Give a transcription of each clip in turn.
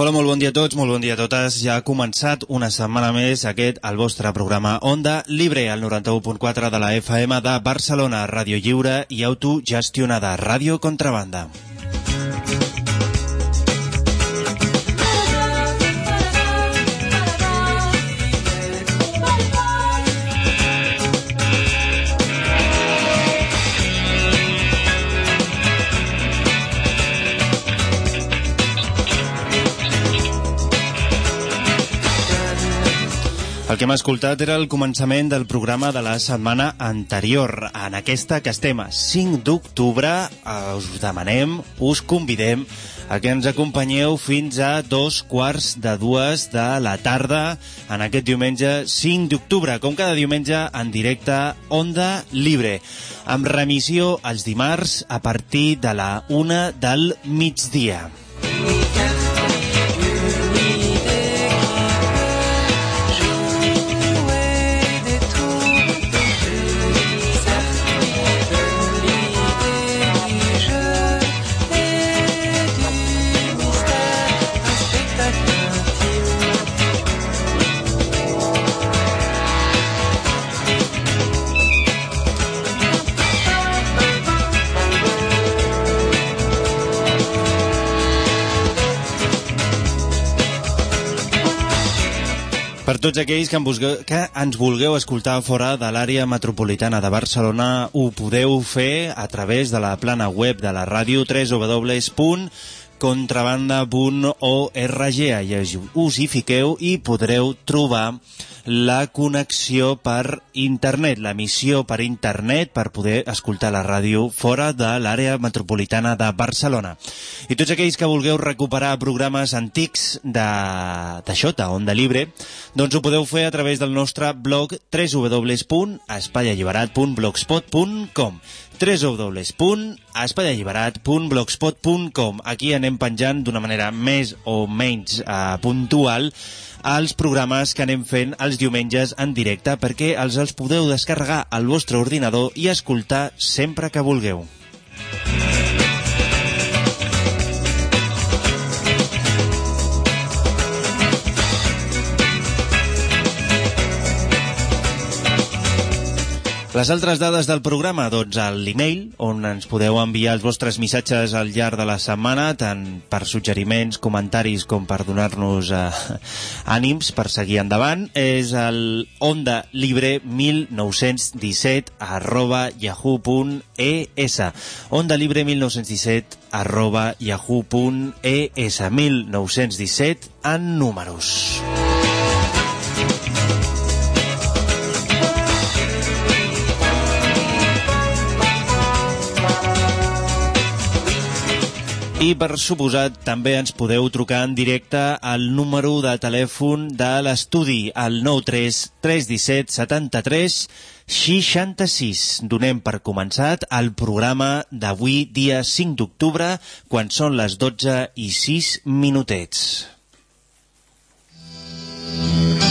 Hola, molt bon dia a tots, molt bon dia a totes. Ja ha començat una setmana més aquest, el vostre programa Onda Libre, al 91.4 de la FM de Barcelona, Ràdio Lliure i autogestionada, Ràdio Contrabanda. El que hem escoltat era el començament del programa de la setmana anterior. En aquesta que estem a 5 d'octubre, us demanem, us convidem a que ens acompanyeu fins a dos quarts de dues de la tarda en aquest diumenge 5 d'octubre, com cada diumenge en directe Onda Libre, amb remissió els dimarts a partir de la una del migdia. Per tots aquells que, busgueu, que ens vulgueu escoltar fora de l'àrea metropolitana de Barcelona, ho podeu fer a través de la plana web de la ràdio www.contrabanda.org. Us hi fiqueu i podreu trobar la connexió per internet, l'emissió per internet per poder escoltar la ràdio fora de l'àrea metropolitana de Barcelona. I tots aquells que vulgueu recuperar programes antics d'això, d'Onda Libre, doncs ho podeu fer a través del nostre blog www.espaialliberat.blogspot.com www.espaialliberat.blogspot.com Aquí anem penjant d'una manera més o menys eh, puntual els programes que anem fent els diumenges en directe perquè els els podeu descarregar al vostre ordinador i escoltar sempre que vulgueu. Les altres dades del programa, doncs l'e-mail, on ens podeu enviar els vostres missatges al llarg de la setmana, tant per suggeriments, comentaris, com per donar-nos eh, ànims per seguir endavant, és el onda libre 1917 arroba yahoo.es onda libre 1917 arroba yahoo.es 1917 en números. I, per suposat, també ens podeu trucar en directe al número de telèfon de l'estudi, al 93 317 73 66. Donem per començat el programa d'avui, dia 5 d'octubre, quan són les 12 i 6 minutets. For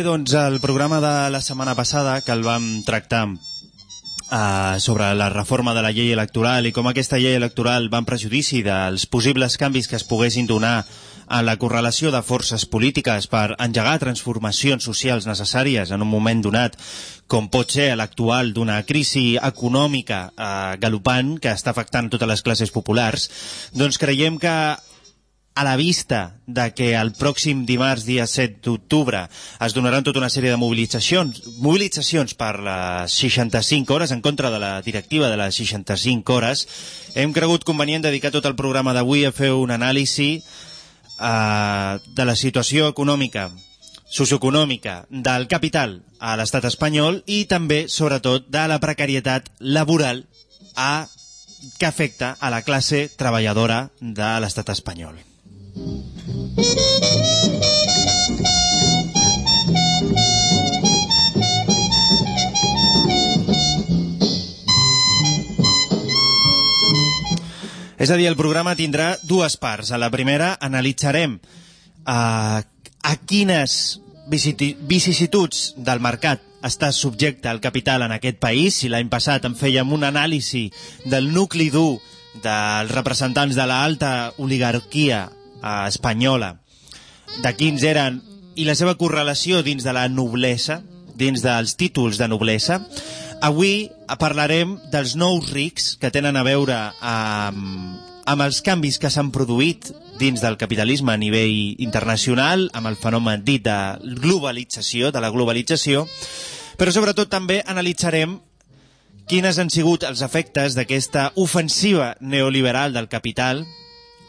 Bé, doncs el programa de la setmana passada que el vam tractar uh, sobre la reforma de la llei electoral i com aquesta llei electoral va en prejudici dels possibles canvis que es poguessin donar en la correlació de forces polítiques per engegar transformacions socials necessàries en un moment donat com pot ser l'actual d'una crisi econòmica eh, galopant que està afectant totes les classes populars, doncs creiem que a la vista de que el pròxim dimarts, dia 7 d'octubre, es donaran tota una sèrie de mobilitzacions, mobilitzacions per les 65 hores, en contra de la directiva de les 65 hores, hem cregut convenient dedicar tot el programa d'avui a fer un anàlisi eh, de la situació econòmica, socioeconòmica del capital a l'estat espanyol i també, sobretot, de la precarietat laboral a, que afecta a la classe treballadora de l'estat espanyol. És a dir, el programa tindrà dues parts. A la primera analitzarem uh, a quines vicissituds del mercat està subjecte al capital en aquest país. Si l'any passat en fèiem un anàlisi del nucli dur dels representants de l'alta oligarquia eh, espanyola de quins eren i la seva correlació dins de la noblesa, dins dels títols de noblesa. Avui parlarem dels nous rics que tenen a veure amb, amb els canvis que s'han produït dins del capitalisme a nivell internacional, amb el fenomen dit de globalització, de la globalització, però sobretot també analitzarem quines han sigut els efectes d'aquesta ofensiva neoliberal del capital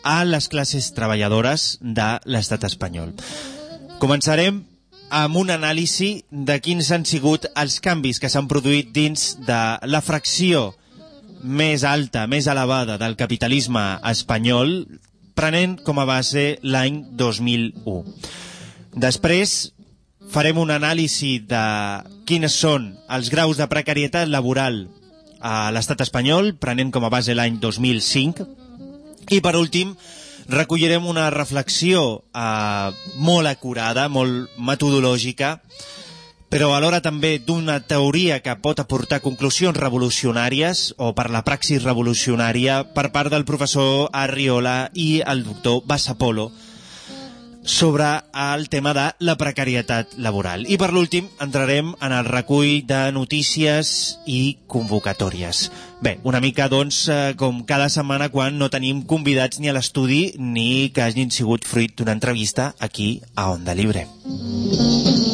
a les classes treballadores de l'estat espanyol. Començarem amb un anàlisi de quins han sigut els canvis que s'han produït dins de la fracció més alta, més elevada del capitalisme espanyol, prenent com a base l'any 2001. Després farem un anàlisi de quines són els graus de precarietat laboral a l'estat espanyol, prenent com a base l'any 2005. I per últim, recollirem una reflexió eh, molt acurada, molt metodològica, però alhora també d'una teoria que pot aportar conclusions revolucionàries o per la praxis revolucionària per part del professor Arriola i el doctor Bassapolo, sobre el tema de la precarietat laboral. I per l'últim entrarem en el recull de notícies i convocatòries. Bé, una mica, doncs, eh, com cada setmana quan no tenim convidats ni a l'estudi ni que hagin sigut fruit d'una entrevista aquí a Onda Libre. Bé,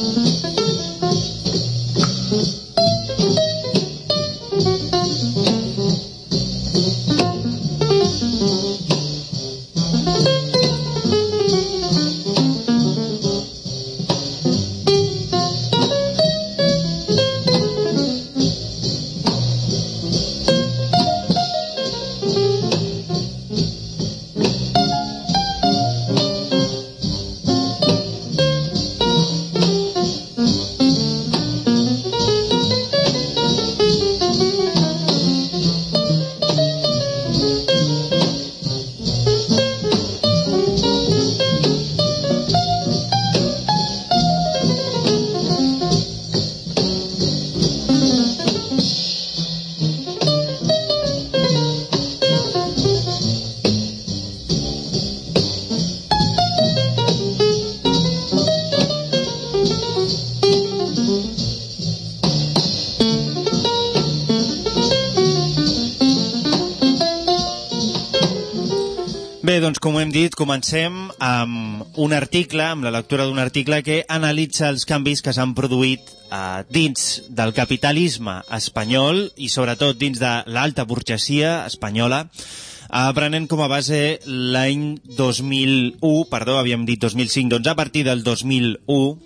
comencem amb un article, amb la lectura d'un article que analitza els canvis que s'han produït eh, dins del capitalisme espanyol i sobretot dins de l'alta burgesia espanyola, eh, prenent com a base l'any 2001, perdó, havíem dit 2005, doncs a partir del 2001,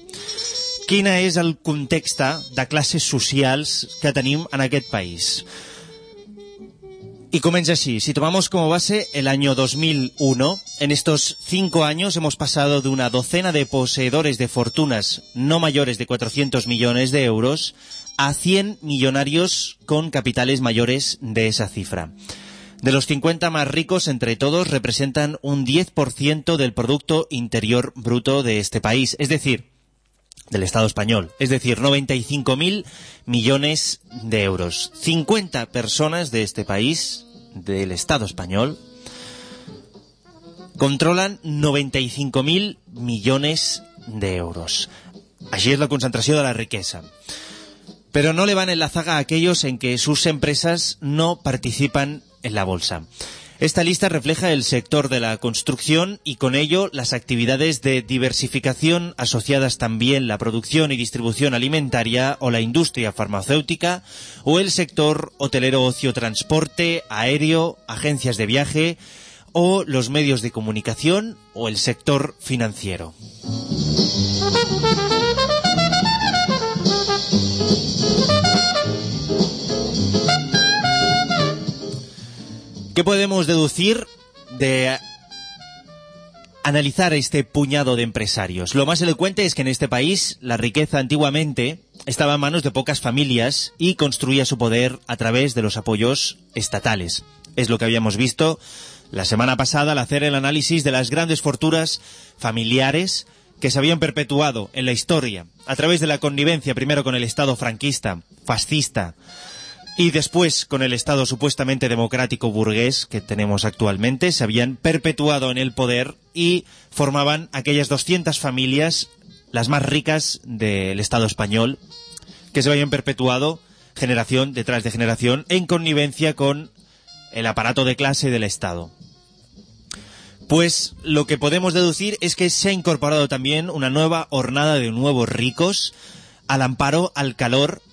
quin és el context de classes socials que tenim en aquest país. Y comienza así. Si tomamos como base el año 2001, en estos cinco años hemos pasado de una docena de poseedores de fortunas no mayores de 400 millones de euros a 100 millonarios con capitales mayores de esa cifra. De los 50 más ricos, entre todos, representan un 10% del Producto Interior Bruto de este país, es decir, del Estado español, es decir, 95.000 millones de euros. 50 personas de este país, del Estado español, controlen 95.000 millones de euros. Allí es la concentración de la riqueza. Pero no le van en la zaga a aquellos en que sus empresas no participan en la bolsa. Esta lista refleja el sector de la construcción y con ello las actividades de diversificación asociadas también la producción y distribución alimentaria o la industria farmacéutica o el sector hotelero ocio transporte, aéreo, agencias de viaje o los medios de comunicación o el sector financiero. ¿Qué podemos deducir de analizar este puñado de empresarios? Lo más elocuente es que en este país la riqueza antiguamente estaba en manos de pocas familias y construía su poder a través de los apoyos estatales. Es lo que habíamos visto la semana pasada al hacer el análisis de las grandes fortunas familiares que se habían perpetuado en la historia a través de la connivencia primero con el Estado franquista, fascista, Y después, con el Estado supuestamente democrático burgués que tenemos actualmente, se habían perpetuado en el poder y formaban aquellas 200 familias, las más ricas del Estado español, que se habían perpetuado generación detrás de generación en connivencia con el aparato de clase del Estado. Pues lo que podemos deducir es que se ha incorporado también una nueva hornada de nuevos ricos al amparo, al calor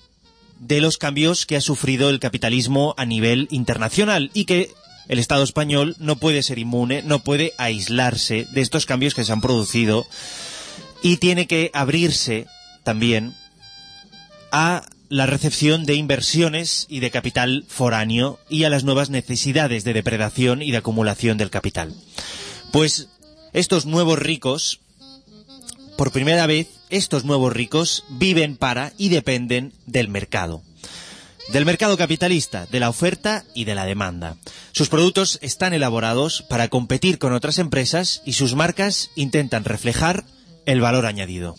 de los cambios que ha sufrido el capitalismo a nivel internacional y que el Estado español no puede ser inmune, no puede aislarse de estos cambios que se han producido y tiene que abrirse también a la recepción de inversiones y de capital foráneo y a las nuevas necesidades de depredación y de acumulación del capital. Pues estos nuevos ricos, por primera vez, estos nuevos ricos viven para y dependen del mercado. Del mercado capitalista, de la oferta y de la demanda. Sus productos están elaborados para competir con otras empresas y sus marcas intentan reflejar el valor añadido.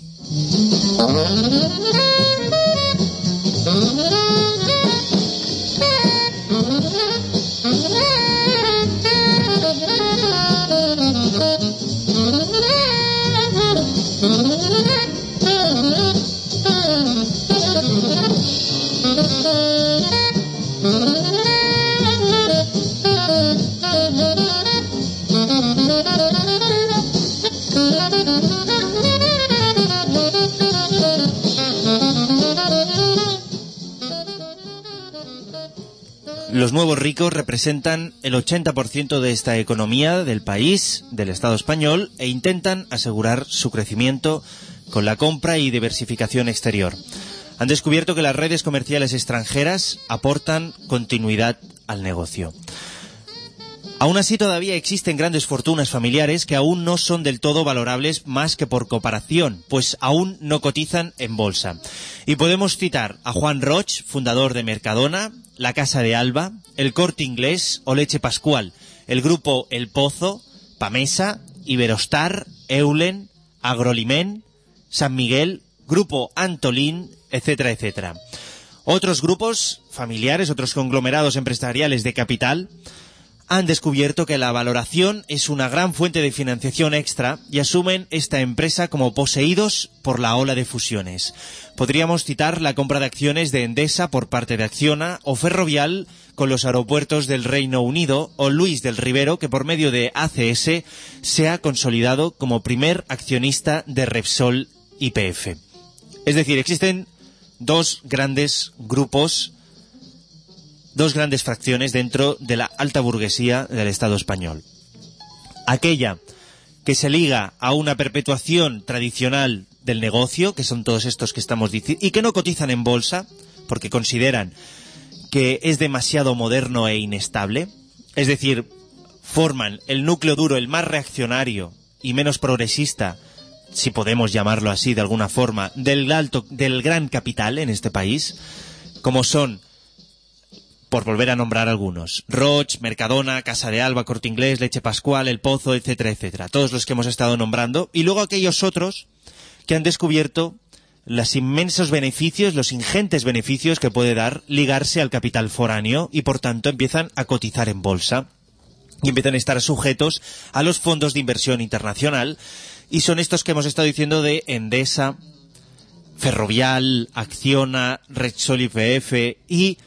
Los nuevos ricos representan el 80% de esta economía del país, del Estado español, e intentan asegurar su crecimiento con la compra y diversificación exterior. Han descubierto que las redes comerciales extranjeras aportan continuidad al negocio. Aún así todavía existen grandes fortunas familiares que aún no son del todo valorables más que por comparación, pues aún no cotizan en bolsa. Y podemos citar a Juan Roch, fundador de Mercadona, la Casa de Alba, el Corte Inglés o Leche Pascual, el grupo El Pozo, Pamesa, Iberostar, Eulen, Agrolimen, San Miguel, Grupo Antolín, etcétera, etcétera. Otros grupos familiares, otros conglomerados empresariales de capital, han descubierto que la valoración es una gran fuente de financiación extra y asumen esta empresa como poseídos por la ola de fusiones. Podríamos citar la compra de acciones de Endesa por parte de Acciona o Ferrovial con los aeropuertos del Reino Unido o Luis del Rivero que por medio de ACS se ha consolidado como primer accionista de Repsol IPF. Es decir, existen dos grandes grupos dos grandes fracciones dentro de la alta burguesía del Estado español. Aquella que se liga a una perpetuación tradicional del negocio, que son todos estos que estamos diciendo, y que no cotizan en bolsa, porque consideran que es demasiado moderno e inestable, es decir, forman el núcleo duro, el más reaccionario y menos progresista, si podemos llamarlo así de alguna forma, del alto, del gran capital en este país, como son por volver a nombrar algunos. Roche, Mercadona, Casa de Alba, Corte Inglés, Leche Pascual, El Pozo, etcétera, etcétera. Todos los que hemos estado nombrando. Y luego aquellos otros que han descubierto los inmensos beneficios, los ingentes beneficios que puede dar ligarse al capital foráneo y por tanto empiezan a cotizar en bolsa y empiezan a estar sujetos a los fondos de inversión internacional y son estos que hemos estado diciendo de Endesa, Ferrovial, Acciona, Repsol IPF y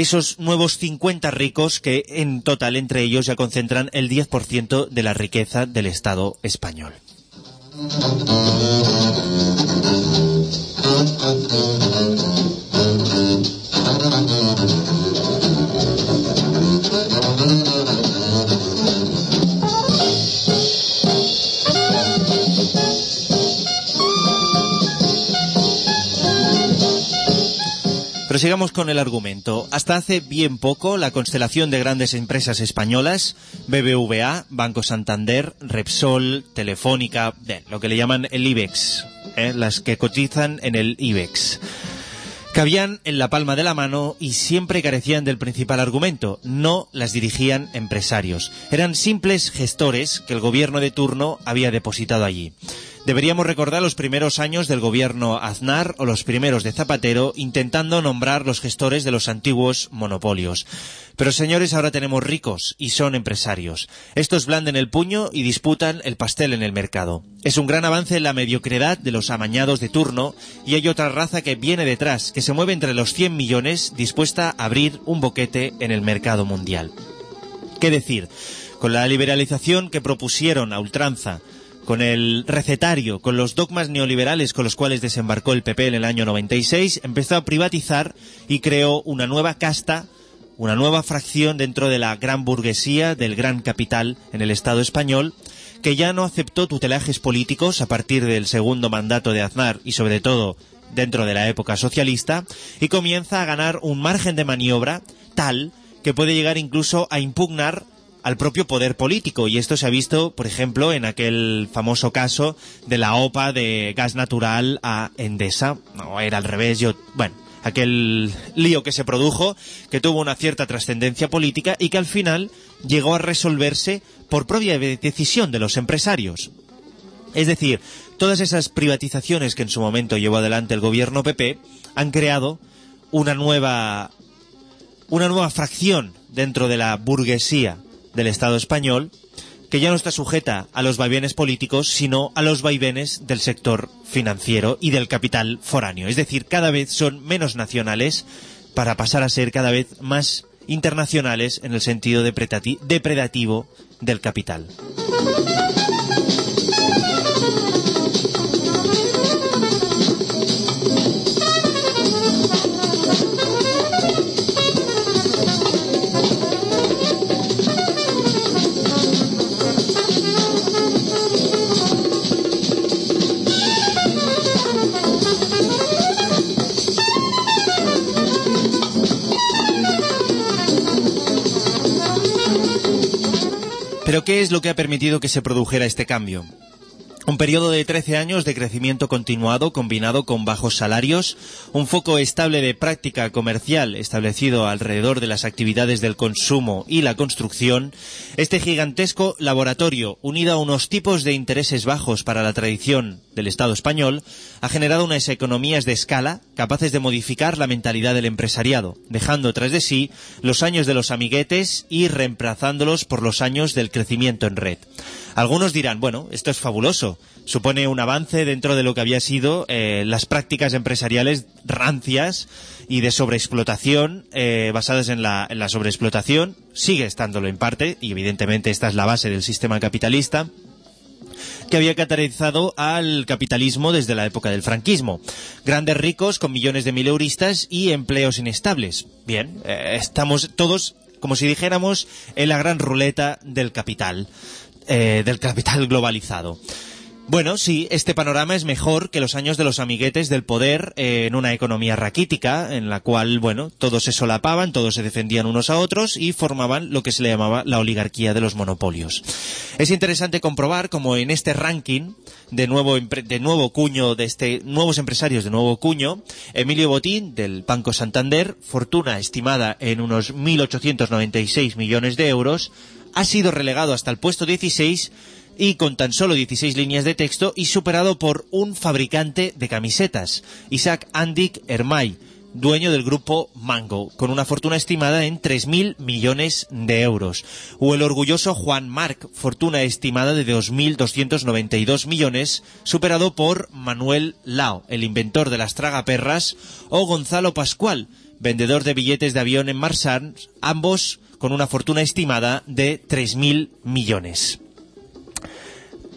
esos nuevos 50 ricos que en total entre ellos ya concentran el 10% de la riqueza del Estado español. Pero sigamos con el argumento. Hasta hace bien poco, la constelación de grandes empresas españolas, BBVA, Banco Santander, Repsol, Telefónica, lo que le llaman el IBEX, ¿eh? las que cotizan en el IBEX. Cabían en la palma de la mano y siempre carecían del principal argumento. No las dirigían empresarios. Eran simples gestores que el gobierno de turno había depositado allí. Deberíamos recordar los primeros años del gobierno Aznar o los primeros de Zapatero intentando nombrar los gestores de los antiguos monopolios. Pero señores, ahora tenemos ricos y son empresarios. Estos blanden el puño y disputan el pastel en el mercado. Es un gran avance en la mediocridad de los amañados de turno y hay otra raza que viene detrás, que se mueve entre los 100 millones dispuesta a abrir un boquete en el mercado mundial. ¿Qué decir? Con la liberalización que propusieron a ultranza, con el recetario, con los dogmas neoliberales con los cuales desembarcó el PP en el año 96, empezó a privatizar y creó una nueva casta, una nueva fracción dentro de la gran burguesía, del gran capital en el Estado español, que ya no aceptó tutelajes políticos a partir del segundo mandato de Aznar y sobre todo dentro de la época socialista, y comienza a ganar un margen de maniobra tal que puede llegar incluso a impugnar al propio poder político. Y esto se ha visto, por ejemplo, en aquel famoso caso de la OPA de gas natural a Endesa. No, era al revés, yo... Bueno, aquel lío que se produjo, que tuvo una cierta trascendencia política y que al final llegó a resolverse por propia decisión de los empresarios. Es decir, todas esas privatizaciones que en su momento llevó adelante el gobierno PP han creado una nueva una nueva fracción dentro de la burguesía del Estado español que ya no está sujeta a los vaivenes políticos, sino a los vaivenes del sector financiero y del capital foráneo. Es decir, cada vez son menos nacionales para pasar a ser cada vez más internacionales en el sentido depredativo del capital. Pero ¿qué es lo que ha permitido que se produjera este cambio? Un periodo de 13 años de crecimiento continuado combinado con bajos salarios, un foco estable de práctica comercial establecido alrededor de las actividades del consumo y la construcción, este gigantesco laboratorio, unido a unos tipos de intereses bajos para la tradición del Estado español, ha generado unas economías de escala capaces de modificar la mentalidad del empresariado, dejando tras de sí los años de los amiguetes y reemplazándolos por los años del crecimiento en red. Algunos dirán, bueno, esto es fabuloso, supone un avance dentro de lo que había sido eh, las prácticas empresariales rancias y de sobreexplotación eh, basadas en la, sobreexplotación, sigue estándolo en parte, y evidentemente esta es la base del sistema capitalista, que había caracterizado al capitalismo desde la época del franquismo. Grandes ricos con millones de mileuristas y empleos inestables. Bien, eh, estamos todos, como si dijéramos, en la gran ruleta del capital del capital globalizado. Bueno, sí, este panorama es mejor que los años de los amiguetes del poder eh, en una economía raquítica, en la cual, bueno, todos se solapaban, todos se defendían unos a otros y formaban lo que se le llamaba la oligarquía de los monopolios. Es interesante comprobar como en este ranking de nuevo, de nuevo cuño, de este, nuevos empresarios de nuevo cuño, Emilio Botín, del Banco Santander, fortuna estimada en unos 1.896 millones de euros, ha sido relegado hasta el puesto 16 y con tan solo 16 líneas de texto y superado por un fabricante de camisetas, Isaac Andik Hermay, dueño del grupo Mango, con una fortuna estimada en 3.000 millones de euros. O el orgulloso Juan Marc, fortuna estimada de 2.292 millones, superado por Manuel Lao, el inventor de las tragaperras, o Gonzalo Pascual, vendedor de billetes de avión en Marsan, ambos con una fortuna estimada de 3.000 millones.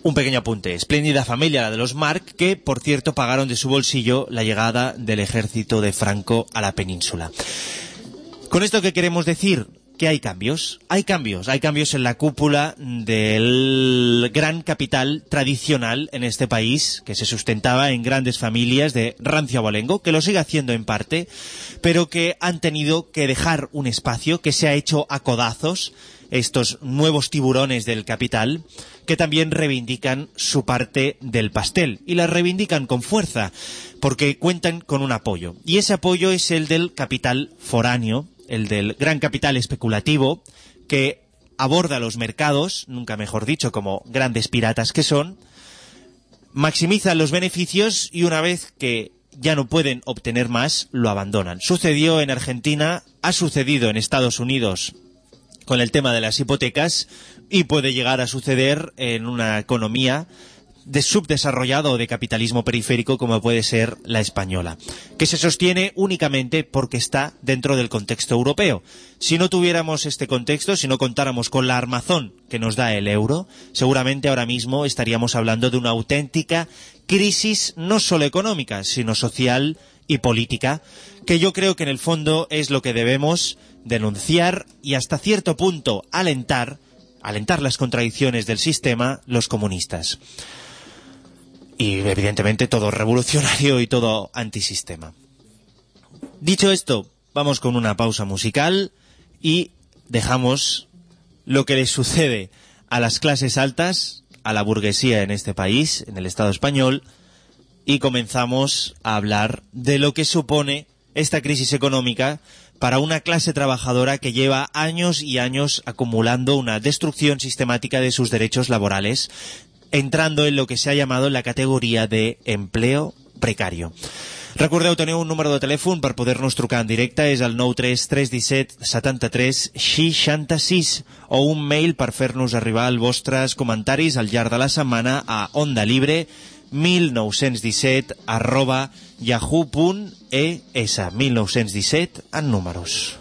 Un pequeño apunte. Espléndida familia la de los Mark, que, por cierto, pagaron de su bolsillo la llegada del ejército de Franco a la península. ¿Con esto qué queremos decir? Que hay cambios. Hay cambios. Hay cambios en la cúpula del gran capital tradicional en este país, que se sustentaba en grandes familias de rancio abolengo, que lo sigue haciendo en parte, pero que han tenido que dejar un espacio que se ha hecho a codazos, estos nuevos tiburones del capital, que también reivindican su parte del pastel, y la reivindican con fuerza, porque cuentan con un apoyo. Y ese apoyo es el del capital foráneo, el del gran capital especulativo, que aborda los mercados, nunca mejor dicho, como grandes piratas que son, maximizan los beneficios y una vez que ya no pueden obtener más, lo abandonan. Sucedió en Argentina, ha sucedido en Estados Unidos con el tema de las hipotecas y puede llegar a suceder en una economía de subdesarrollado o de capitalismo periférico como puede ser la española, que se sostiene únicamente porque está dentro del contexto europeo. Si no tuviéramos este contexto, si no contáramos con la armazón que nos da el euro, seguramente ahora mismo estaríamos hablando de una auténtica crisis no solo económica, sino social y política, que yo creo que en el fondo es lo que debemos denunciar y hasta cierto punto alentar, alentar las contradicciones del sistema los comunistas y evidentemente todo revolucionario y todo antisistema. Dicho esto, vamos con una pausa musical y dejamos lo que le sucede a las clases altas, a la burguesía en este país, en el Estado español, y comenzamos a hablar de lo que supone esta crisis económica para una clase trabajadora que lleva años y años acumulando una destrucción sistemática de sus derechos laborales, entrando en lo que se ha llamado la categoria de empleo precario. Recordeu, teniu un número de telèfon per poder-nos trucar en directe, és el 93317 73 66 o un mail per fer-nos arribar els vostres comentaris al llarg de la setmana a Onda Libre 1917 arroba yahoo.es 1917 en números.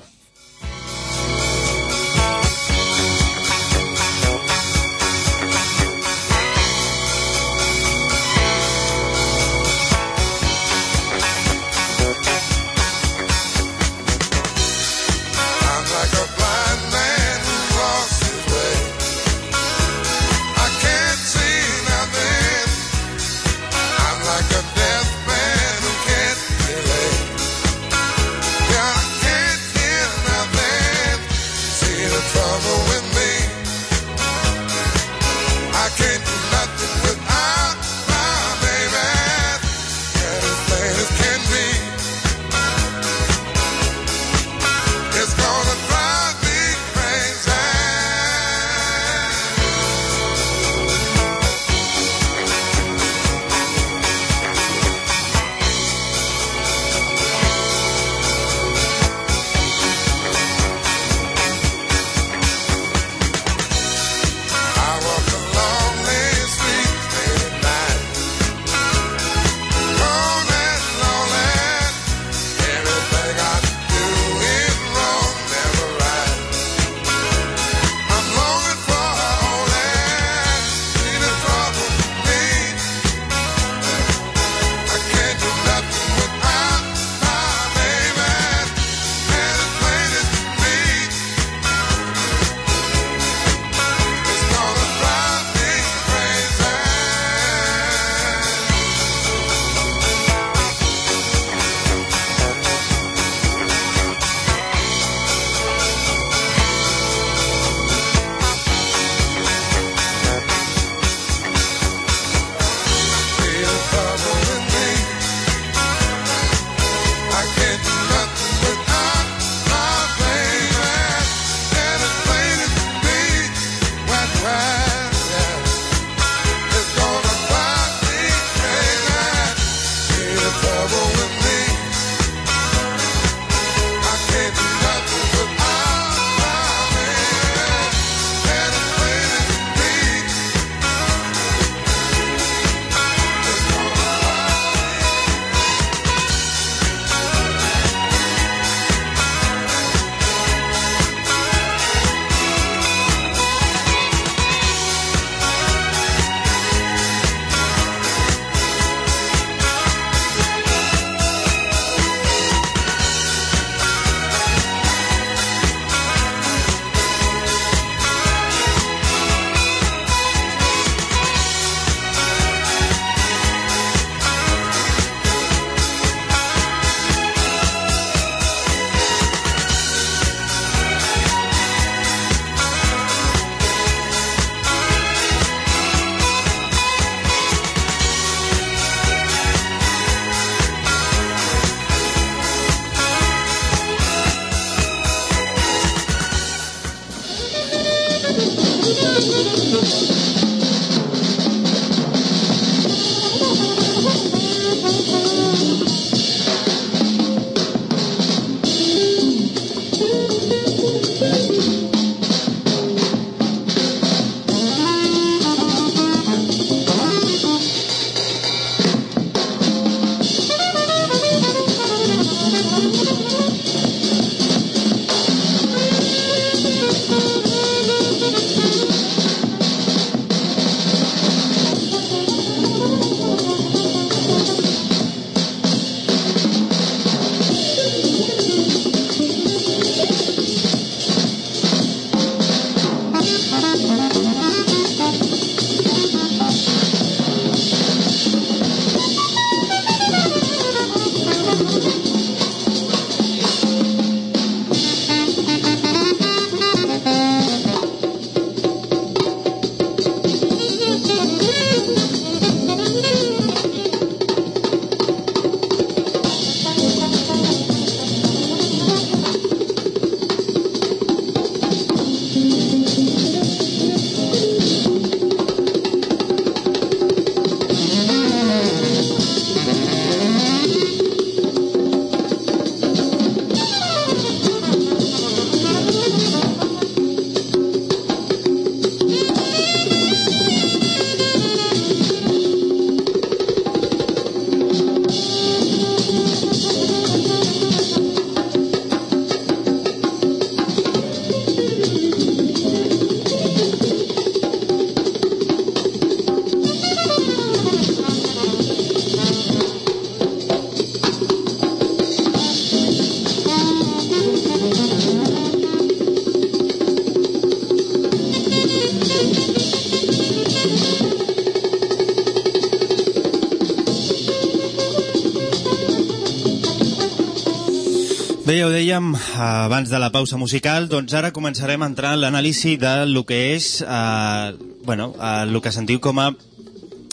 Dèiem abans de la pausa musical, doncs ara començarem a entrar en l'anàlisi del que és eh, bueno, eh, el que se'n diu com a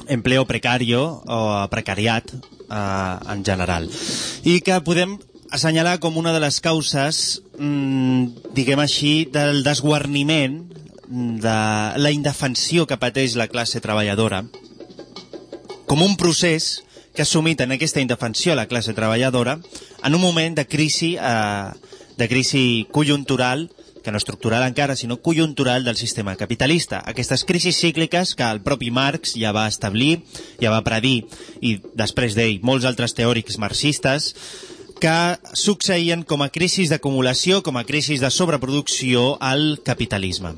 empleo precario o precariat eh, en general. I que podem assenyalar com una de les causes, mm, diguem així, del desguarniment, de la indefensió que pateix la classe treballadora, com un procés que ha assumit en aquesta indefensió la classe treballadora en un moment de crisi, eh, de crisi conjuntural, que no estructural encara, sinó conjuntural del sistema capitalista. Aquestes crisis cícliques que el propi Marx ja va establir, ja va predir, i després d'ell molts altres teòrics marxistes, que succeïen com a crisis d'acumulació, com a crisis de sobreproducció al capitalisme.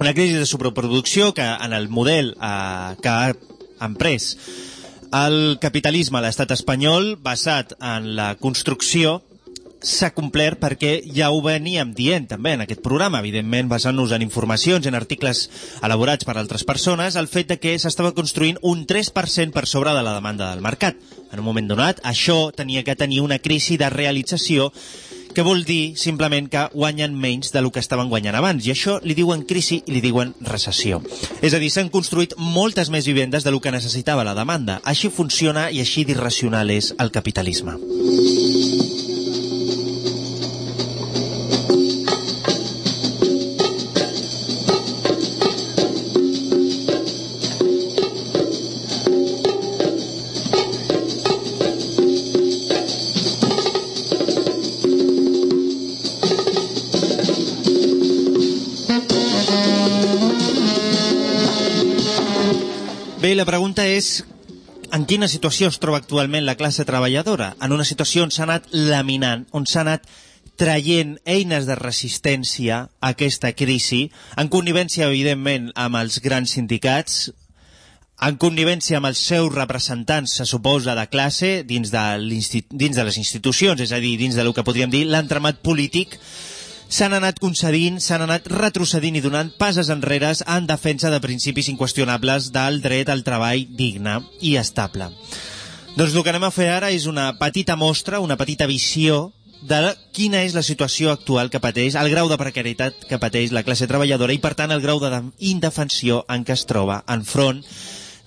Una crisi de sobreproducció que en el model eh, que ha emprès el capitalisme a l'estat espanyol, basat en la construcció, s'ha complert perquè ja ho veníem dient també en aquest programa, evidentment basant-nos en informacions, en articles elaborats per altres persones, el fet de que s'estava construint un 3% per sobre de la demanda del mercat. En un moment donat, això tenia que tenir una crisi de realització que vol dir simplement que guanyen menys de lo que estaven guanyant abans. I això li diuen crisi i li diuen recessió. És a dir, s'han construït moltes més vivendes de lo que necessitava la demanda. Així funciona i així d'irracional és el capitalisme. És en quina situació es troba actualment la classe treballadora? En una situació on s'ha anat laminant, on s'ha anat traient eines de resistència a aquesta crisi, en connivència, evidentment, amb els grans sindicats, en connivència amb els seus representants, se suposa, de classe, dins de, dins de les institucions, és a dir, dins de lo que podríem dir l'entramat polític, s'han anat concedint, s'han anat retrocedint i donant passes enrere en defensa de principis inqüestionables del dret al treball digne i estable. Doncs el que anem a fer ara és una petita mostra, una petita visió de quina és la situació actual que pateix, el grau de precarietat que pateix la classe treballadora i, per tant, el grau d'indefensió en què es troba enfront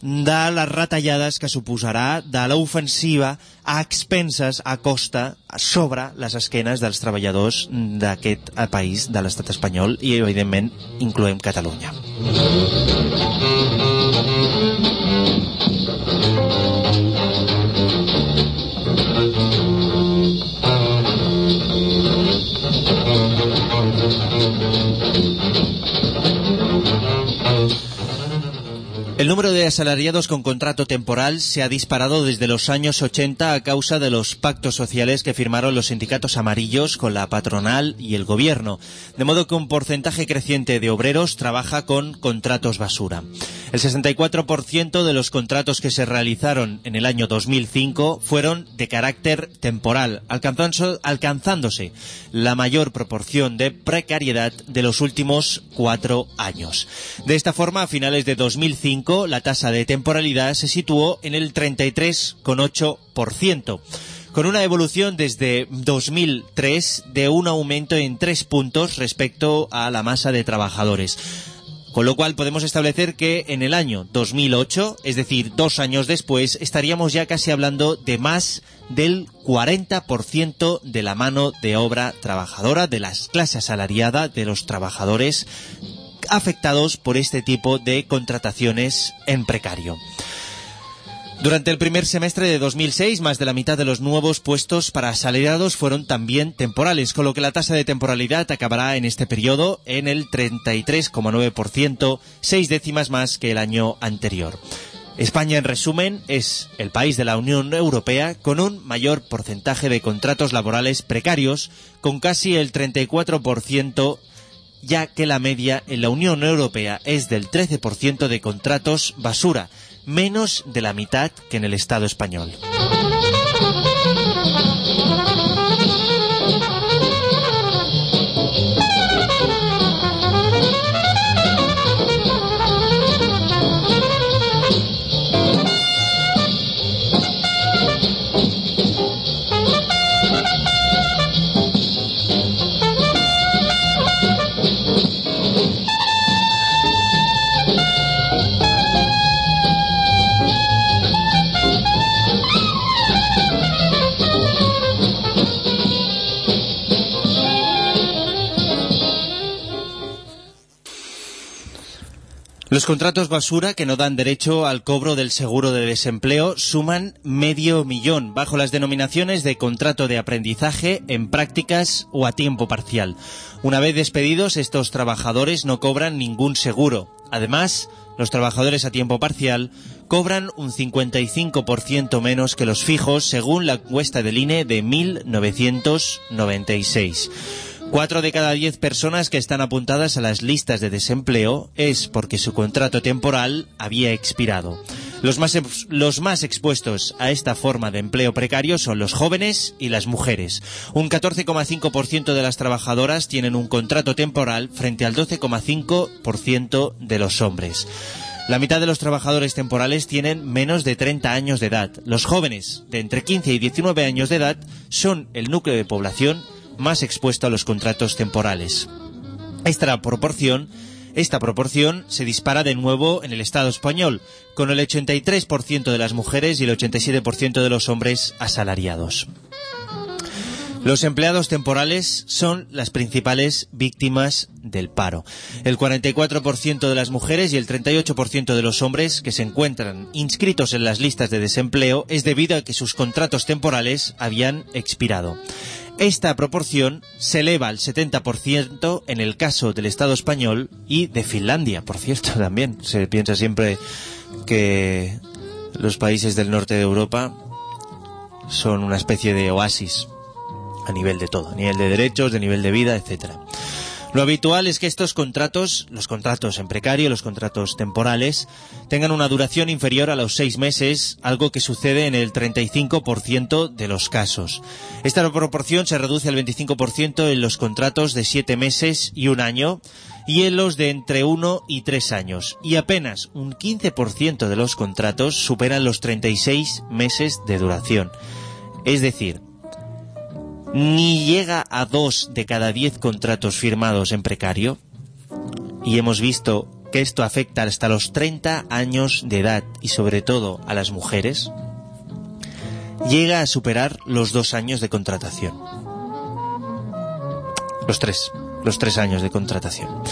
de les retallades que suposarà de l'ofensiva a expenses, a costa, sobre les esquenes dels treballadors d'aquest país, de l'estat espanyol, i evidentment incloem Catalunya. El número de asalariados con contrato temporal se ha disparado desde los años 80 a causa de los pactos sociales que firmaron los sindicatos amarillos con la patronal y el gobierno, de modo que un porcentaje creciente de obreros trabaja con contratos basura. El 64% de los contratos que se realizaron en el año 2005 fueron de carácter temporal, alcanzándose la mayor proporción de precariedad de los últimos cuatro años. De esta forma, a finales de 2005, la tasa de temporalidad se situó en el 33,8%, con una evolución desde 2003 de un aumento en tres puntos respecto a la masa de trabajadores. Con lo cual podemos establecer que en el año 2008, es decir, dos años después, estaríamos ya casi hablando de más del 40% de la mano de obra trabajadora, de la clase asalariada, de los trabajadores afectados por este tipo de contrataciones en precario. Durante el primer semestre de 2006, más de la mitad de los nuevos puestos para asalariados fueron también temporales, con lo que la tasa de temporalidad acabará en este periodo en el 33,9%, seis décimas más que el año anterior. España, en resumen, es el país de la Unión Europea con un mayor porcentaje de contratos laborales precarios, con casi el 34% ya que la media en la Unión Europea es del 13% de contratos basura, menos de la mitad que en el Estado español. Los contratos basura que no dan derecho al cobro del seguro de desempleo suman medio millón bajo las denominaciones de contrato de aprendizaje en prácticas o a tiempo parcial. Una vez despedidos, estos trabajadores no cobran ningún seguro. Además, los trabajadores a tiempo parcial cobran un 55% menos que los fijos según la encuesta del INE de 1996. Cuatro de cada diez personas que están apuntadas a las listas de desempleo es porque su contrato temporal había expirado. Los más, los más expuestos a esta forma de empleo precario son los jóvenes y las mujeres. Un 14,5% de las trabajadoras tienen un contrato temporal frente al 12,5% de los hombres. La mitad de los trabajadores temporales tienen menos de 30 años de edad. Los jóvenes de entre 15 y 19 años de edad son el núcleo de población más expuesto a los contratos temporales. Esta proporción, esta proporción se dispara de nuevo en el Estado español, con el 83% de las mujeres y el 87% de los hombres asalariados. Los empleados temporales son las principales víctimas del paro. El 44% de las mujeres y el 38% de los hombres que se encuentran inscritos en las listas de desempleo es debido a que sus contratos temporales habían expirado. Esta proporción se eleva al 70% en el caso del Estado español y de Finlandia, por cierto, también. Se piensa siempre que los países del norte de Europa son una especie de oasis a nivel de todo, a nivel de derechos, de nivel de vida, etcétera. Lo habitual es que estos contratos, los contratos en precario, los contratos temporales, tengan una duración inferior a los seis meses, algo que sucede en el 35% de los casos. Esta proporción se reduce al 25% en los contratos de siete meses y un año y en los de entre uno y tres años. Y apenas un 15% de los contratos superan los 36 meses de duración. Es decir, ni llega a dos de cada diez contratos firmados en precario y hemos visto que esto afecta hasta los 30 años de edad y sobre todo a las mujeres, llega a superar los dos años de contratación. Los tres, los tres años de contratación.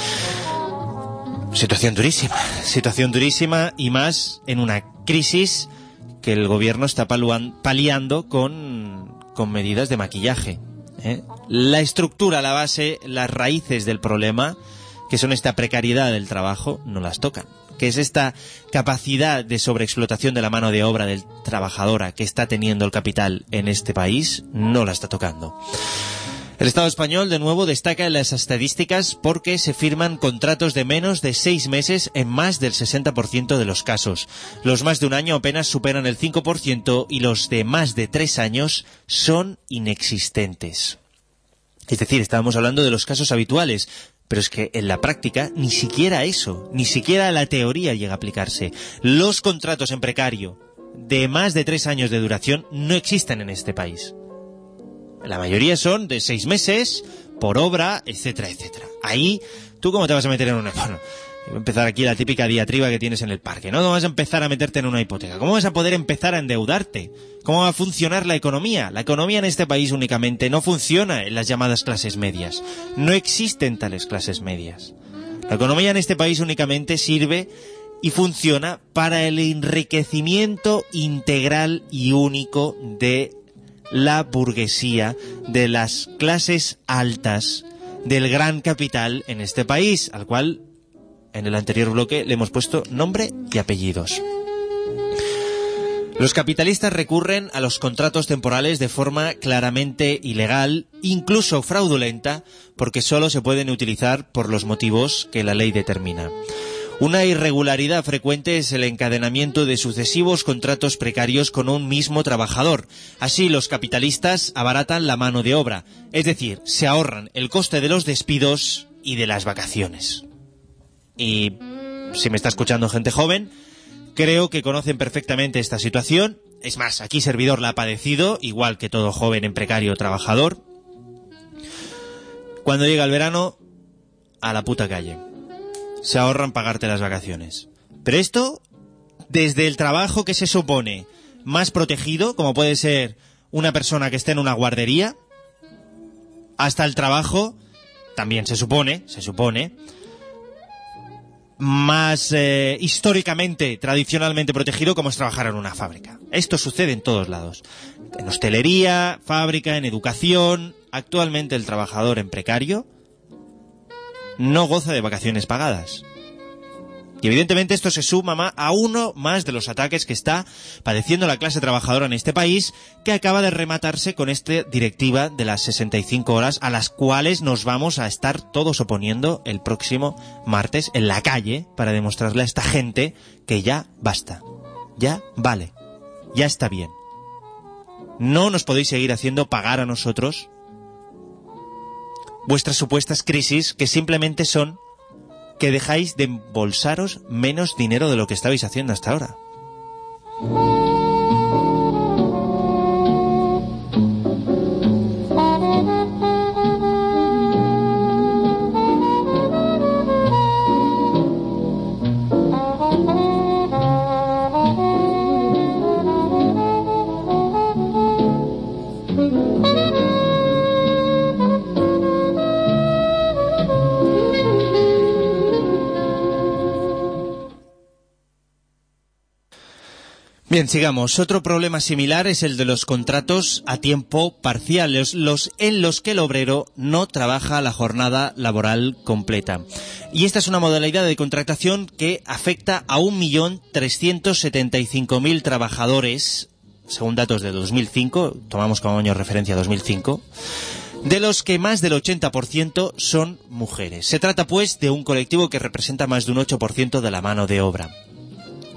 Situación durísima, situación durísima y más en una crisis que el gobierno está paliando con, con medidas de maquillaje. ¿eh? La estructura, la base, las raíces del problema, que son esta precariedad del trabajo, no las tocan. Que es esta capacidad de sobreexplotación de la mano de obra del trabajadora que está teniendo el capital en este país, no la está tocando. El Estado español, de nuevo, destaca en las estadísticas porque se firman contratos de menos de seis meses en más del 60% de los casos. Los más de un año apenas superan el 5% y los de más de tres años son inexistentes. Es decir, estábamos hablando de los casos habituales, pero es que en la práctica ni siquiera eso, ni siquiera la teoría llega a aplicarse. Los contratos en precario de más de tres años de duración no existen en este país. La mayoría son de seis meses, por obra, etcétera, etcétera. Ahí, ¿tú cómo te vas a meter en una... Bueno, a empezar aquí la típica diatriba que tienes en el parque, ¿no? ¿Cómo vas a empezar a meterte en una hipoteca? ¿Cómo vas a poder empezar a endeudarte? ¿Cómo va a funcionar la economía? La economía en este país únicamente no funciona en las llamadas clases medias. No existen tales clases medias. La economía en este país únicamente sirve y funciona para el enriquecimiento integral y único de la burguesía, de las clases altas, del gran capital en este país, al cual en el anterior bloque le hemos puesto nombre y apellidos. Los capitalistas recurren a los contratos temporales de forma claramente ilegal, incluso fraudulenta, porque solo se pueden utilizar por los motivos que la ley determina. Una irregularidad frecuente es el encadenamiento de sucesivos contratos precarios con un mismo trabajador. Así los capitalistas abaratan la mano de obra, es decir, se ahorran el coste de los despidos y de las vacaciones. Y si me está escuchando gente joven, creo que conocen perfectamente esta situación. Es más, aquí servidor la ha padecido, igual que todo joven en precario trabajador. Cuando llega el verano, a la puta calle se ahorran pagarte las vacaciones. Pero esto, desde el trabajo que se supone más protegido, como puede ser una persona que esté en una guardería, hasta el trabajo, también se supone, se supone, más eh, históricamente, tradicionalmente protegido como es trabajar en una fábrica. Esto sucede en todos lados. En hostelería, fábrica, en educación. Actualmente el trabajador en precario no goza de vacaciones pagadas. Y evidentemente esto se suma ma- a uno más de los ataques que está padeciendo la clase trabajadora en este país, que acaba de rematarse con esta directiva de las 65 horas, a las cuales nos vamos a estar todos oponiendo el próximo martes en la calle para demostrarle a esta gente que ya basta, ya vale, ya está bien. No nos podéis seguir haciendo pagar a nosotros vuestras supuestas crisis que simplemente son que dejáis de embolsaros menos dinero de lo que estabais haciendo hasta ahora. Bien, sigamos. Otro problema similar es el de los contratos a tiempo parcial, los, en los que el obrero no trabaja la jornada laboral completa. Y esta es una modalidad de contratación que afecta a 1.375.000 trabajadores, según datos de 2005, tomamos como año referencia 2005, de los que más del 80% son mujeres. Se trata, pues, de un colectivo que representa más de un 8% de la mano de obra.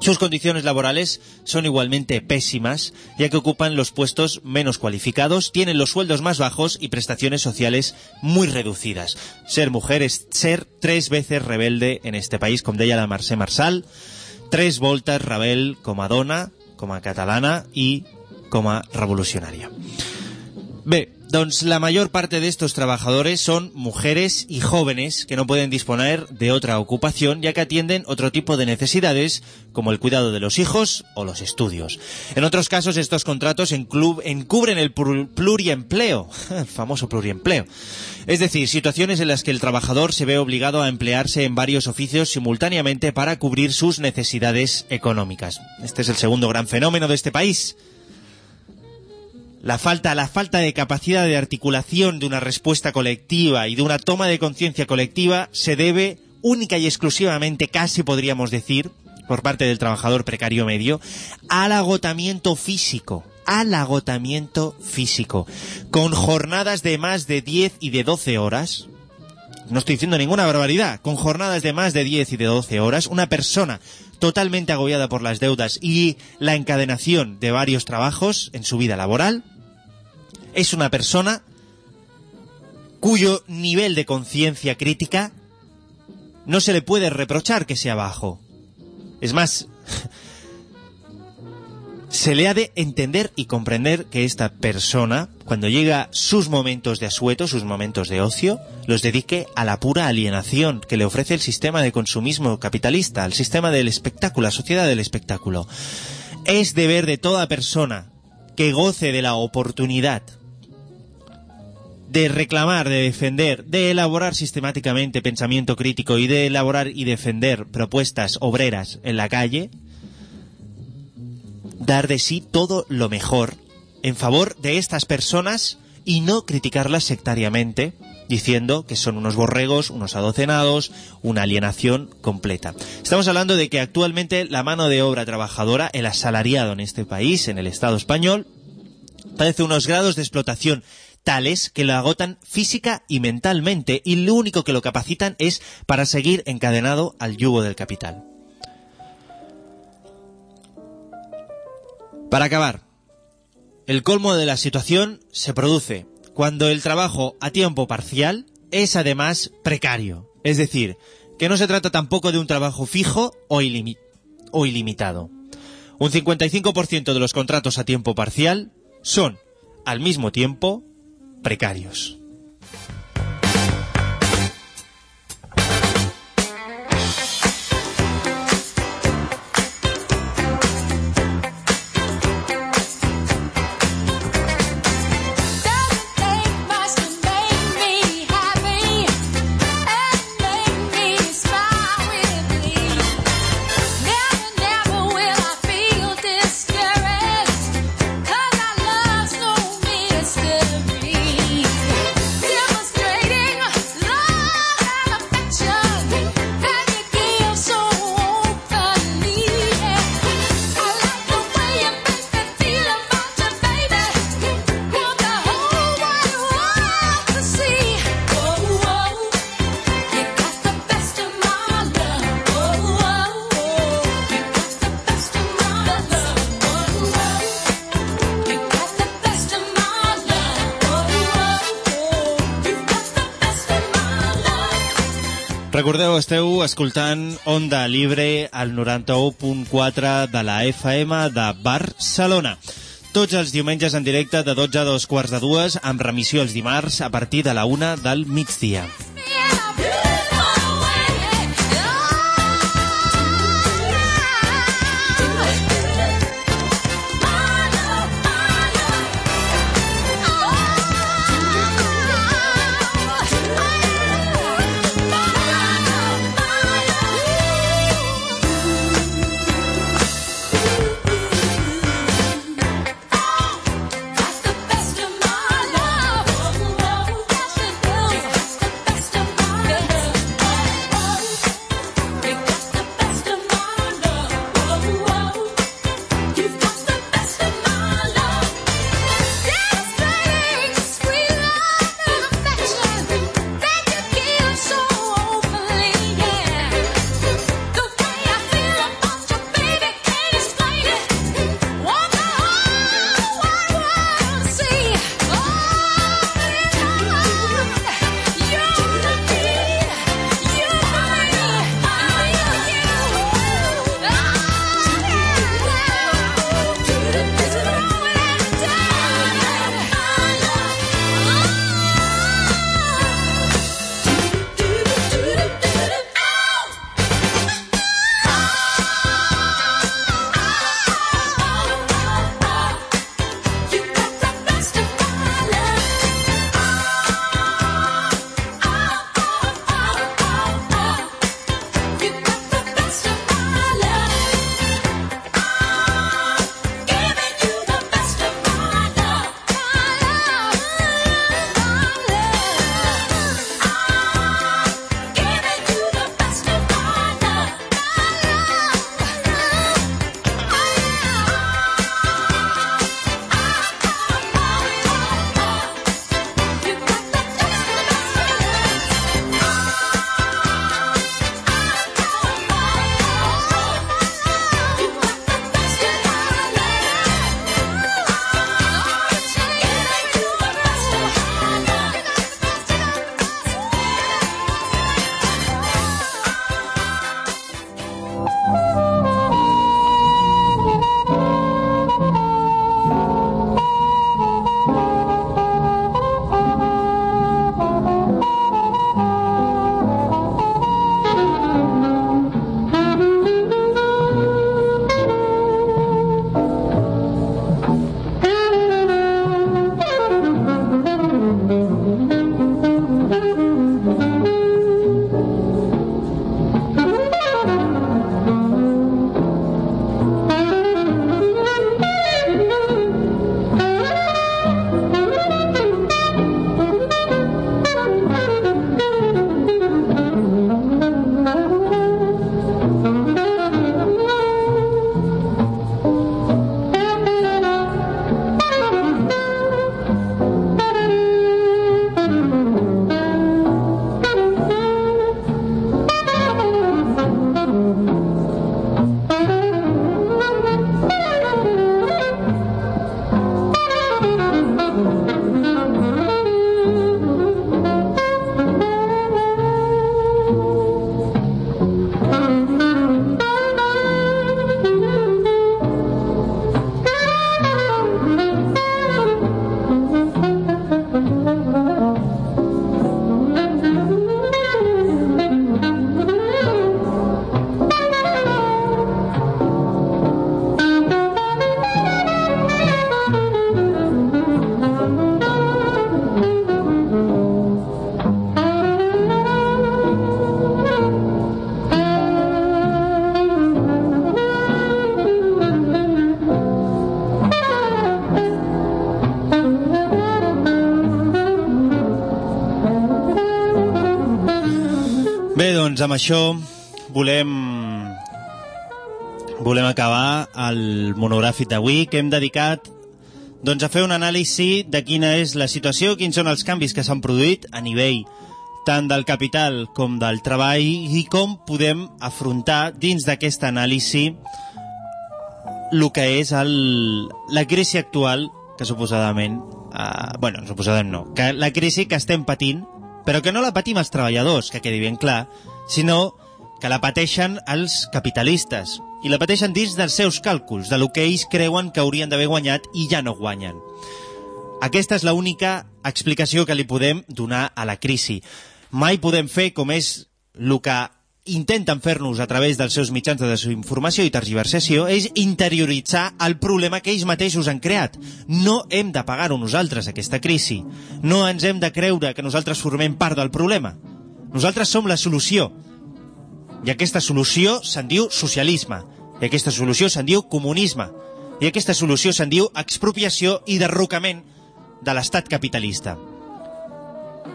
Sus condiciones laborales son igualmente pésimas, ya que ocupan los puestos menos cualificados, tienen los sueldos más bajos y prestaciones sociales muy reducidas. Ser mujer es ser tres veces rebelde en este país, com deia la Mercè Marçal, tres voltes rebel com a dona, catalana i com a revolucionària. Bé, doncs la mayor parte de estos trabajadores son mujeres y jóvenes que no pueden disponer de otra ocupación ya que atienden otro tipo de necesidades como el cuidado de los hijos o los estudios. En otros casos estos contratos encubren el plur- pluriempleo, el famoso pluriempleo. Es decir, situaciones en las que el trabajador se ve obligado a emplearse en varios oficios simultáneamente para cubrir sus necesidades económicas. Este es el segundo gran fenómeno de este país. La falta, la falta de capacidad de articulación de una respuesta colectiva y de una toma de conciencia colectiva se debe única y exclusivamente, casi podríamos decir, por parte del trabajador precario medio, al agotamiento físico. Al agotamiento físico. Con jornadas de más de 10 y de 12 horas. No estoy diciendo ninguna barbaridad. Con jornadas de más de 10 y de 12 horas, una persona totalmente agobiada por las deudas y la encadenación de varios trabajos en su vida laboral, es una persona cuyo nivel de conciencia crítica no se le puede reprochar que sea bajo. Es más, se le ha de entender y comprender que esta persona, cuando llega sus momentos de asueto, sus momentos de ocio, los dedique a la pura alienación que le ofrece el sistema de consumismo capitalista, al sistema del espectáculo, la sociedad del espectáculo. Es deber de toda persona que goce de la oportunidad de reclamar, de defender, de elaborar sistemáticamente pensamiento crítico y de elaborar y defender propuestas obreras en la calle, dar de sí todo lo mejor en favor de estas personas y no criticarlas sectariamente, diciendo que son unos borregos, unos adocenados, una alienación completa. Estamos hablando de que actualmente la mano de obra trabajadora, el asalariado en este país, en el Estado español, padece unos grados de explotación tales que lo agotan física y mentalmente y lo único que lo capacitan es para seguir encadenado al yugo del capital. Para acabar, el colmo de la situación se produce cuando el trabajo a tiempo parcial es además precario. Es decir, que no se trata tampoco de un trabajo fijo o, ilimi- o ilimitado. Un 55% de los contratos a tiempo parcial son, al mismo tiempo, precarios. Escoltant Onda Libre al 91.4 de la FM de Barcelona. Tots els diumenges en directe de 12 a 2 quarts de dues, amb remissió els dimarts a partir de la una del migdia. Doncs amb això volem volem acabar el monogràfic d'avui que hem dedicat doncs, a fer un anàlisi de quina és la situació, quins són els canvis que s'han produït a nivell tant del capital com del treball i com podem afrontar dins d'aquesta anàlisi el que és el, la crisi actual que suposadament, eh, bueno, suposadament no, que la crisi que estem patint però que no la patim els treballadors, que quedi ben clar, sinó que la pateixen els capitalistes, i la pateixen dins dels seus càlculs, de lo que ells creuen que haurien d'haver guanyat i ja no guanyen. Aquesta és l'única explicació que li podem donar a la crisi. Mai podem fer com és el que intenten fer-nos a través dels seus mitjans de desinformació i tergiversació és interioritzar el problema que ells mateixos han creat. No hem de pagar-ho nosaltres, aquesta crisi. No ens hem de creure que nosaltres formem part del problema. Nosaltres som la solució. I aquesta solució se'n diu socialisme. I aquesta solució se'n diu comunisme. I aquesta solució se'n diu expropiació i derrocament de l'estat capitalista.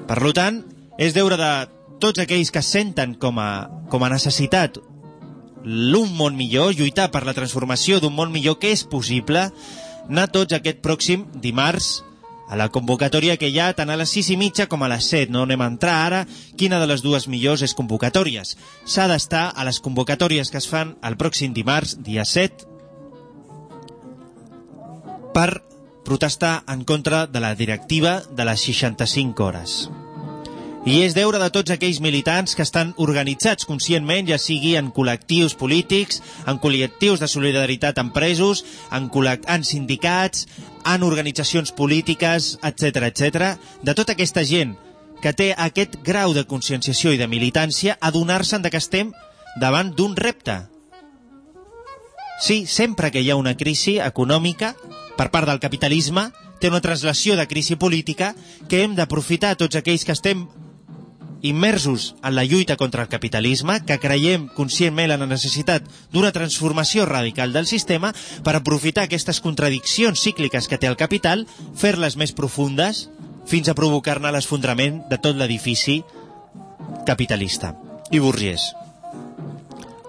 Per tant, és deure de tots aquells que senten com a, com a necessitat l'un món millor, lluitar per la transformació d'un món millor que és possible, anar tots aquest pròxim dimarts a la convocatòria que hi ha tant a les 6 i mitja com a les 7. No anem a entrar ara quina de les dues millors és convocatòries. S'ha d'estar a les convocatòries que es fan el pròxim dimarts, dia 7, per protestar en contra de la directiva de les 65 hores. I és deure de tots aquells militants que estan organitzats conscientment, ja sigui en col·lectius polítics, en col·lectius de solidaritat amb presos, en, en sindicats, en organitzacions polítiques, etc etc. de tota aquesta gent que té aquest grau de conscienciació i de militància, adonar-se'n que estem davant d'un repte. Sí, sempre que hi ha una crisi econòmica per part del capitalisme, té una translació de crisi política que hem d'aprofitar tots aquells que estem immersos en la lluita contra el capitalisme, que creiem conscientment en la necessitat d'una transformació radical del sistema per aprofitar aquestes contradiccions cícliques que té el capital, fer-les més profundes, fins a provocar-ne l'esfondrament de tot l'edifici capitalista i burgès.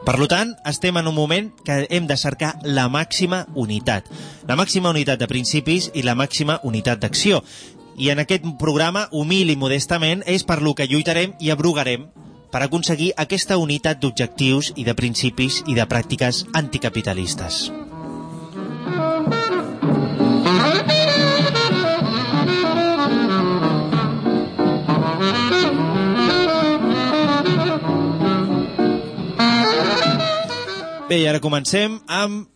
Per tant, estem en un moment que hem de cercar la màxima unitat. La màxima unitat de principis i la màxima unitat d'acció. I en aquest programa, humil i modestament, és per lo que lluitarem i abrugarem per aconseguir aquesta unitat d'objectius i de principis i de pràctiques anticapitalistes. Bé, i ara comencem amb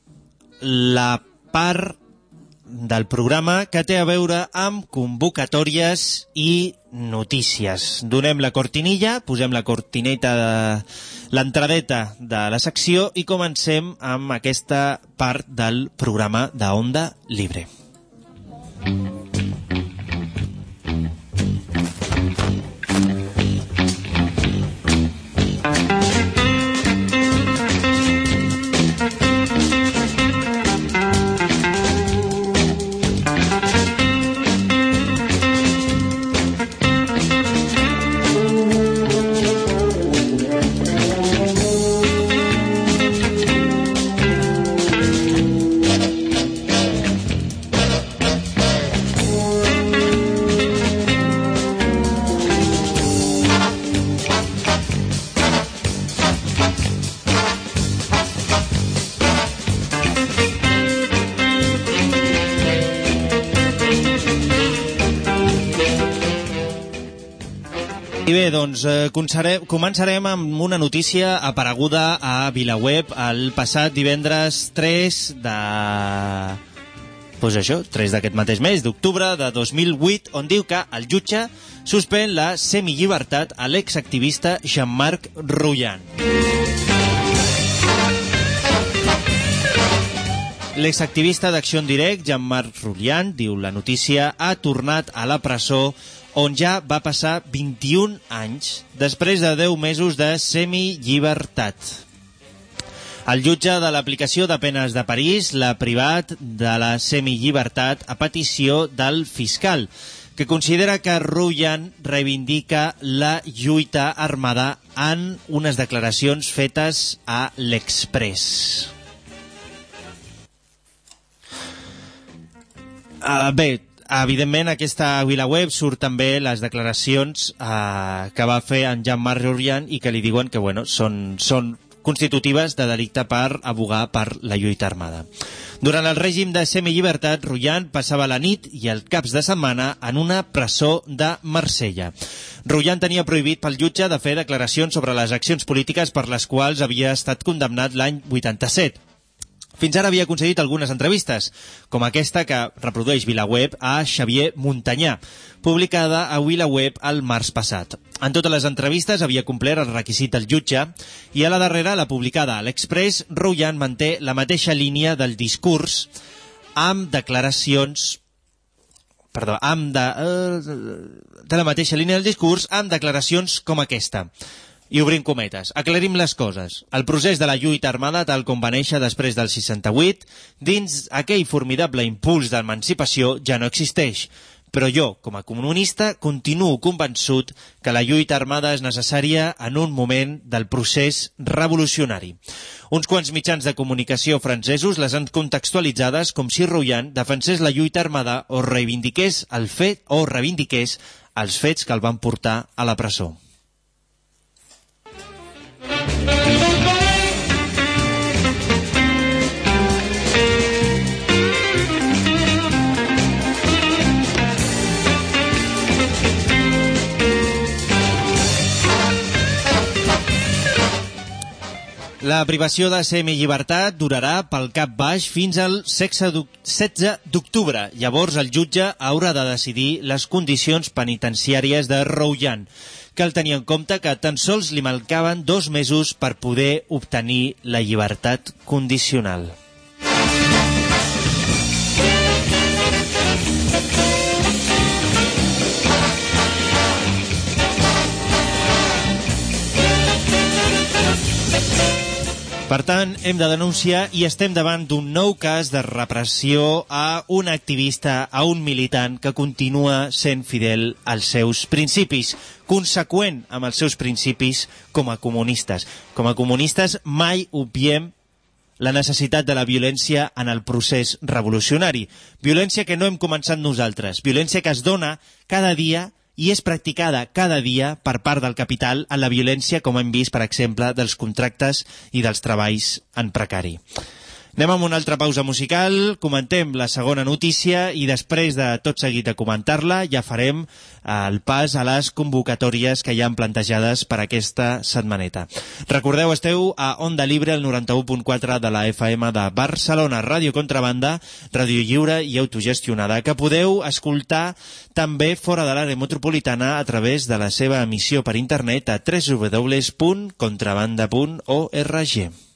la part del programa que té a veure amb convocatòries i notícies. Donem la cortinilla, posem la cortineta de l'entradeta de la secció i comencem amb aquesta part del programa de Onda Libre. I doncs eh, començarem, amb una notícia apareguda a VilaWeb el passat divendres 3 de... Pues això, 3 d'aquest mateix mes, d'octubre de 2008, on diu que el jutge suspèn la semillibertat a l'exactivista Jean-Marc Rullan. L'exactivista d'Acció en Direct, Jean-Marc Rullan, diu la notícia, ha tornat a la presó on ja va passar 21 anys després de 10 mesos de semillibertat. El jutge de l'aplicació de penes de París l'ha privat de la semillibertat a petició del fiscal, que considera que Rullan reivindica la lluita armada en unes declaracions fetes a l'Express. Uh, bé, evidentment aquesta VilaWeb surt també les declaracions uh, que va fer en Jean-Marc Rurian i que li diuen que bueno, són, són constitutives de delicte per abogar per la lluita armada. Durant el règim de semillibertat, Rullan passava la nit i els caps de setmana en una presó de Marsella. Rullan tenia prohibit pel jutge de fer declaracions sobre les accions polítiques per les quals havia estat condemnat l'any 87. Fins ara havia aconseguit algunes entrevistes, com aquesta que reprodueix VilaWeb a Xavier Muntanyà, publicada a VilaWeb el març passat. En totes les entrevistes havia complert el requisit del jutge i a la darrera, la publicada a l'Express, Rullan manté la mateixa línia del discurs amb declaracions perdó, amb de, eh, de la mateixa línia del discurs amb declaracions com aquesta. I obrim cometes. Aclarim les coses. El procés de la lluita armada, tal com va néixer després del 68, dins aquell formidable impuls d'emancipació, ja no existeix. Però jo, com a comunista, continuo convençut que la lluita armada és necessària en un moment del procés revolucionari. Uns quants mitjans de comunicació francesos les han contextualitzades com si Rouillan defensés la lluita armada o reivindiqués el fet o reivindiqués els fets que el van portar a la presó. La privació de semillibertat durarà pel cap baix fins al 16 d'octubre. Llavors el jutge haurà de decidir les condicions penitenciàries de Rouillan. Cal tenir en compte que tan sols li mancaven dos mesos per poder obtenir la llibertat condicional. Per tant, hem de denunciar i estem davant d'un nou cas de repressió a un activista, a un militant que continua sent fidel als seus principis, conseqüent amb els seus principis com a comunistes. Com a comunistes mai obviem la necessitat de la violència en el procés revolucionari. Violència que no hem començat nosaltres, violència que es dona cada dia i és practicada cada dia per part del capital en la violència, com hem vist, per exemple, dels contractes i dels treballs en precari. Anem amb una altra pausa musical, comentem la segona notícia i després de tot seguit de comentar-la ja farem el pas a les convocatòries que hi han plantejades per aquesta setmaneta. Recordeu, esteu a Onda Libre, el 91.4 de la FM de Barcelona, Ràdio Contrabanda, ràdio lliure i autogestionada, que podeu escoltar també fora de l'àrea metropolitana a través de la seva emissió per internet a www.contrabanda.org.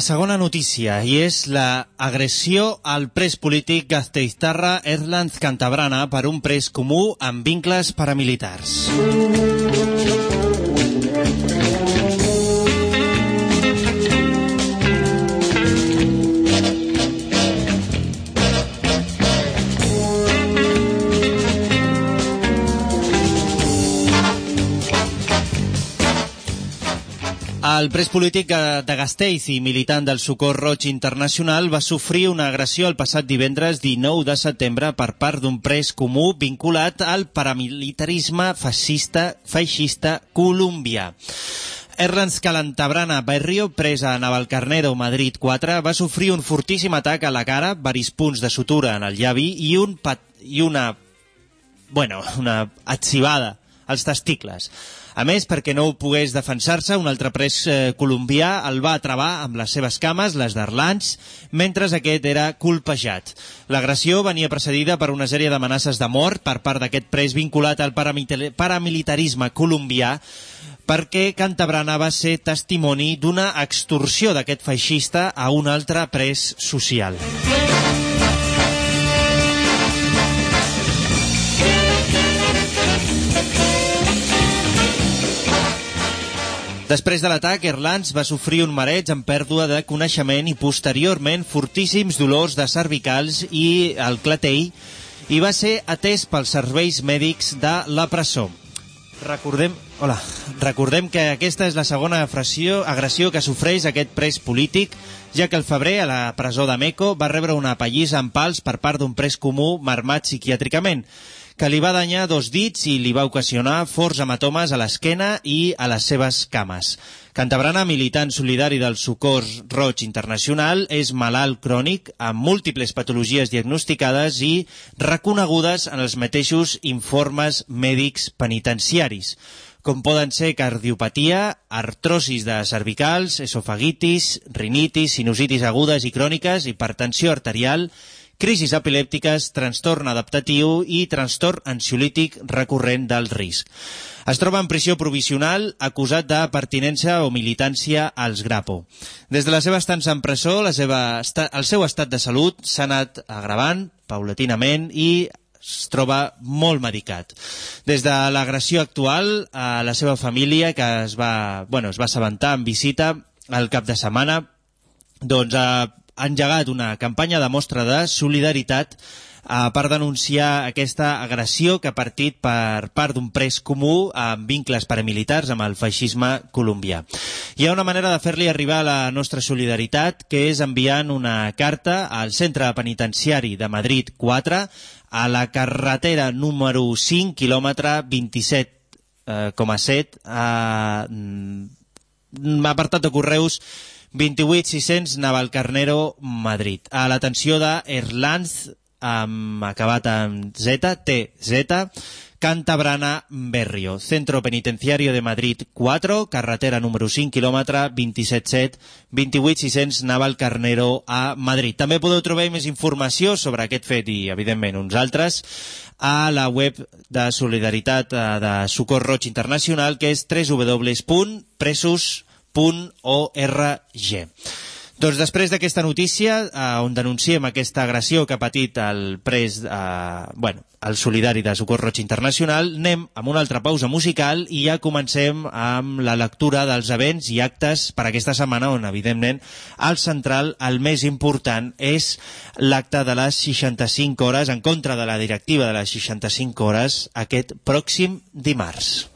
la segona notícia i és la agressió al pres polític Gasteiztarra Erlanz Cantabrana per un pres comú amb vincles paramilitars. El pres polític de Gasteiz i militant del Socor Roig Internacional va sofrir una agressió el passat divendres 19 de setembre per part d'un pres comú vinculat al paramilitarisme fascista feixista colombià. Erlans Calantabrana Berrio, presa a Navalcarnero, Madrid 4, va sofrir un fortíssim atac a la cara, varis punts de sutura en el llavi i, un pat i una, bueno, una atzivada als testicles. A més, perquè no pogués defensar-se, un altre pres eh, colombià el va atravar amb les seves cames, les d'Arlans, mentre aquest era colpejat. L'agressió venia precedida per una sèrie d'amenaces de mort per part d'aquest pres vinculat al paramil- paramilitarisme colombià perquè Cantabrana va ser testimoni d'una extorsió d'aquest feixista a un altre pres social. Després de l'atac, Erlans va sofrir un mareig amb pèrdua de coneixement i posteriorment fortíssims dolors de cervicals i el clatell i va ser atès pels serveis mèdics de la presó. Recordem, hola, recordem que aquesta és la segona agressió, agressió que sofreix aquest pres polític, ja que el febrer a la presó de Meco va rebre una pallissa amb pals per part d'un pres comú marmat psiquiàtricament que li va danyar dos dits i li va ocasionar forts hematomes a l'esquena i a les seves cames. Cantabrana, militant solidari del Socors Roig Internacional, és malalt crònic amb múltiples patologies diagnosticades i reconegudes en els mateixos informes mèdics penitenciaris com poden ser cardiopatia, artrosis de cervicals, esofagitis, rinitis, sinusitis agudes i cròniques, hipertensió arterial, crisis epilèptiques, trastorn adaptatiu i trastorn ansiolític recurrent del risc. Es troba en prisió provisional acusat de pertinença o militància als Grapo. Des de la seva estança en presó, la seva, el seu estat de salut s'ha anat agravant paulatinament i es troba molt medicat. Des de l'agressió actual, a la seva família, que es va, bueno, es va assabentar en visita al cap de setmana, doncs ha engegat una campanya de mostra de solidaritat eh, per denunciar aquesta agressió que ha partit per part d'un pres comú amb vincles paramilitars amb el feixisme colombià. Hi ha una manera de fer-li arribar la nostra solidaritat, que és enviant una carta al centre penitenciari de Madrid 4 a la carretera número 5, quilòmetre 27,7 a mm, apartat de correus 28600 Navalcarnero, Madrid. A l'atenció de Erlanz, amb acabat amb Z, TZ, Cantabrana Berrio, Centro Penitenciario de Madrid 4, carretera número 5, quilòmetre 277, 28600 Navalcarnero a Madrid. També podeu trobar més informació sobre aquest fet i, evidentment, uns altres a la web de solidaritat eh, de Socor Roig Internacional, que és www.presos.org. Doncs després d'aquesta notícia, eh, on denunciem aquesta agressió que ha patit el pres, eh, bueno, el solidari de Socor Roig Internacional, anem amb una altra pausa musical i ja comencem amb la lectura dels events i actes per aquesta setmana, on, evidentment, el central, el més important, és l'acte de les 65 hores, en contra de la directiva de les 65 hores, aquest pròxim dimarts.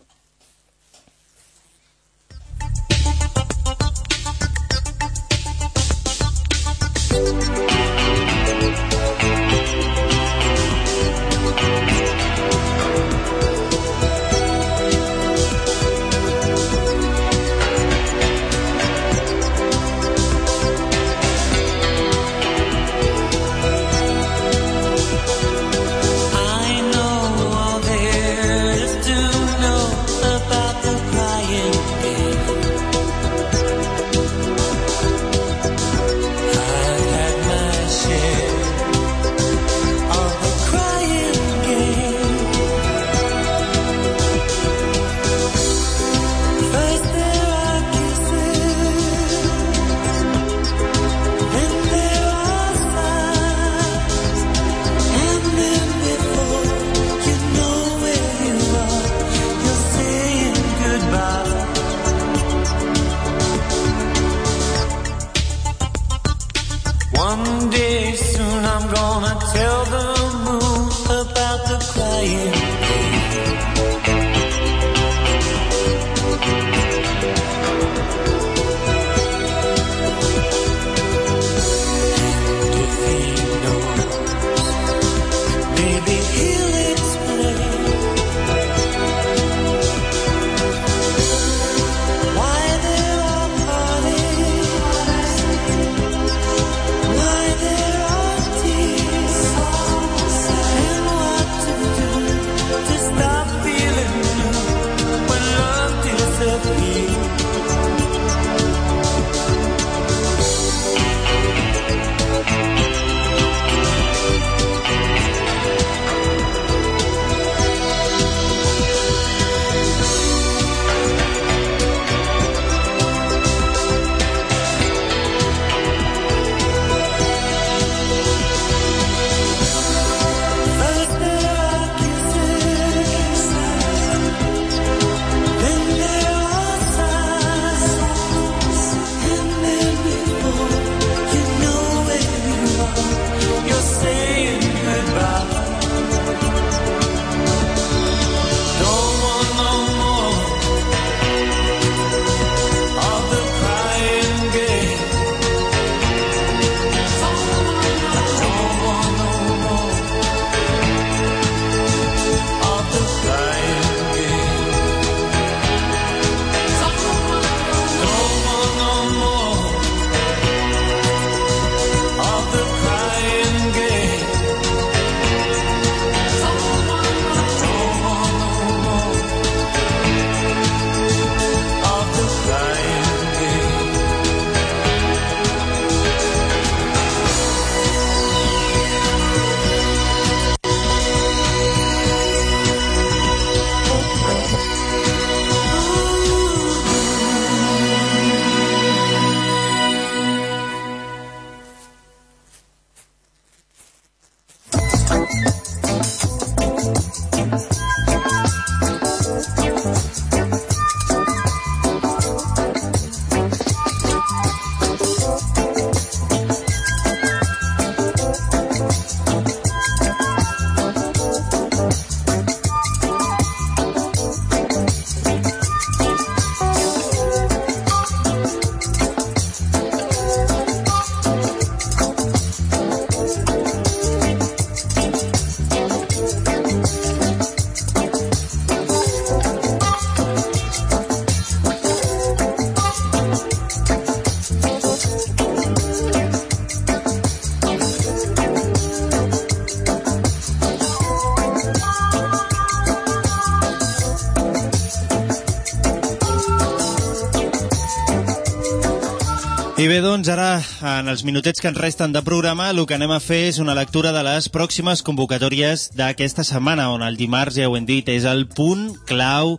I bé, doncs, ara, en els minutets que ens resten de programa, el que anem a fer és una lectura de les pròximes convocatòries d'aquesta setmana, on el dimarts, ja ho hem dit, és el punt clau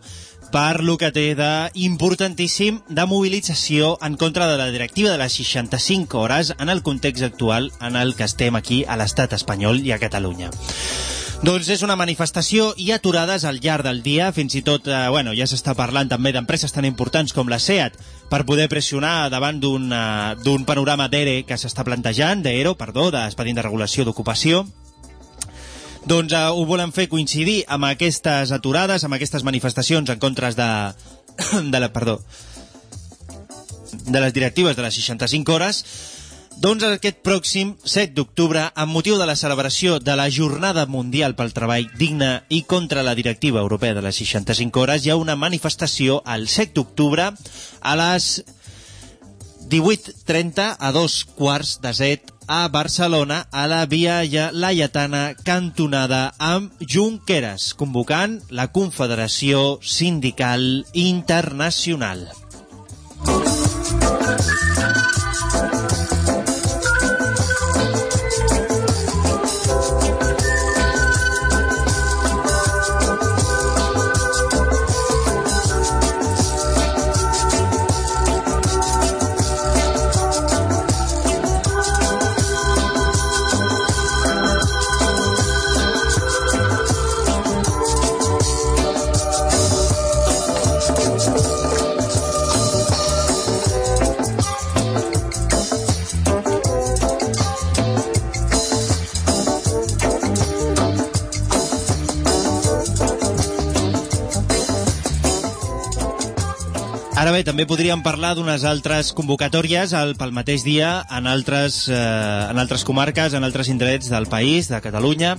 per lo que té d'importantíssim de mobilització en contra de la directiva de les 65 hores en el context actual en el que estem aquí a l'estat espanyol i a Catalunya. Doncs és una manifestació i aturades al llarg del dia, fins i tot, eh, bueno, ja s'està parlant també d'empreses tan importants com la SEAT per poder pressionar davant d'un d'un panorama d'ERE que s'està plantejant, d'ERO, perdó, d'expedient de regulació d'ocupació, doncs eh, ho volen fer coincidir amb aquestes aturades, amb aquestes manifestacions en contra de, de la, perdó, de les directives de les 65 hores, doncs aquest pròxim 7 d'octubre, amb motiu de la celebració de la Jornada Mundial pel Treball Digne i contra la Directiva Europea de les 65 hores, hi ha una manifestació el 7 d'octubre a les 18.30 a dos quarts de set a Barcelona, a la Via Laietana cantonada amb Junqueras, convocant la Confederació Sindical Internacional. Ara bé, també podríem parlar d'unes altres convocatòries al, pel mateix dia en altres, eh, en altres comarques, en altres indrets del país, de Catalunya.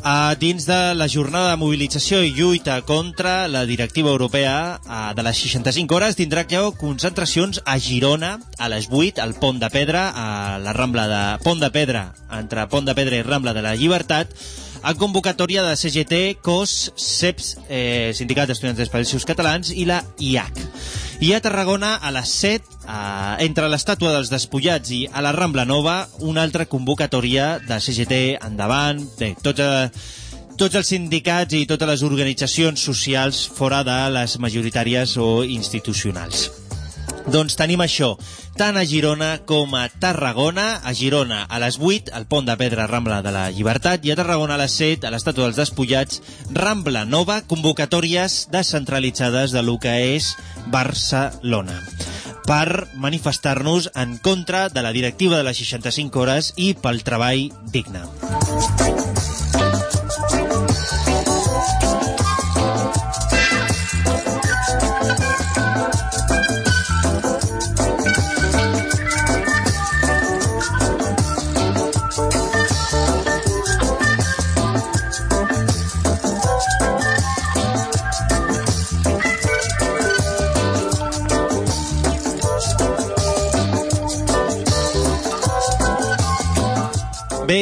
Uh, dins de la jornada de mobilització i lluita contra la directiva europea uh, de les 65 hores tindrà lloc concentracions a Girona a les 8 al Pont de Pedra a la Rambla de Pont de Pedra entre Pont de Pedra i Rambla de la Llibertat a convocatòria de CGT, COS, CEPS, eh, Sindicat d'Estudiants Països Catalans i la IAC. I a Tarragona, a les 7, eh, entre l'estàtua dels despullats i a la Rambla Nova, una altra convocatòria de CGT endavant, bé, tots, eh, tots els sindicats i totes les organitzacions socials fora de les majoritàries o institucionals. Doncs tenim això, tant a Girona com a Tarragona. A Girona a les 8, al Pont de Pedra Rambla de la Llibertat, i a Tarragona a les 7, a l'Estàtua dels Despullats, Rambla Nova, convocatòries descentralitzades de lo que és Barcelona per manifestar-nos en contra de la directiva de les 65 hores i pel treball digne.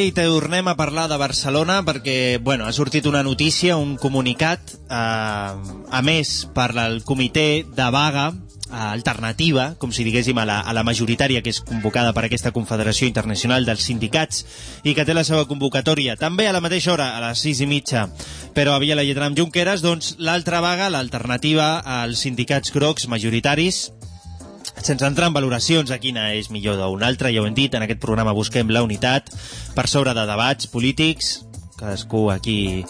I tornem a parlar de Barcelona perquè, bueno, ha sortit una notícia, un comunicat, eh, a més per al comitè de vaga eh, alternativa, com si diguéssim a la, a la majoritària que és convocada per aquesta Confederació Internacional dels Sindicats i que té la seva convocatòria també a la mateixa hora, a les sis i mitja, però havia la lletra amb Junqueras, doncs l'altra vaga, l'alternativa als sindicats grocs majoritaris, sense entrar en valoracions a quina és millor d'una altra, ja ho hem dit, en aquest programa busquem la unitat per sobre de debats polítics, cadascú aquí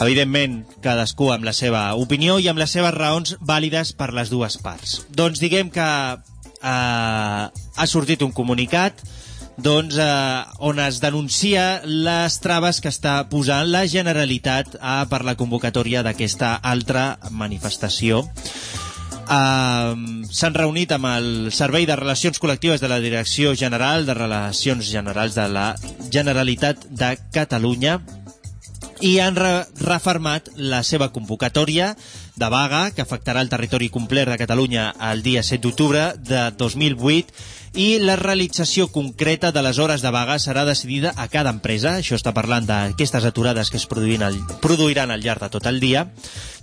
evidentment cadascú amb la seva opinió i amb les seves raons vàlides per les dues parts. Doncs diguem que eh, ha sortit un comunicat doncs, eh, on es denuncia les traves que està posant la Generalitat eh, per la convocatòria d'aquesta altra manifestació. Uh, s'han reunit amb el Servei de Relacions Col·lectives de la Direcció General de Relacions Generals de la Generalitat de Catalunya i han re refermat la seva convocatòria de vaga que afectarà el territori complet de Catalunya el dia 7 d'octubre de 2008 i la realització concreta de les hores de vaga serà decidida a cada empresa. Això està parlant d'aquestes aturades que es produiran al, produiran al llarg de tot el dia,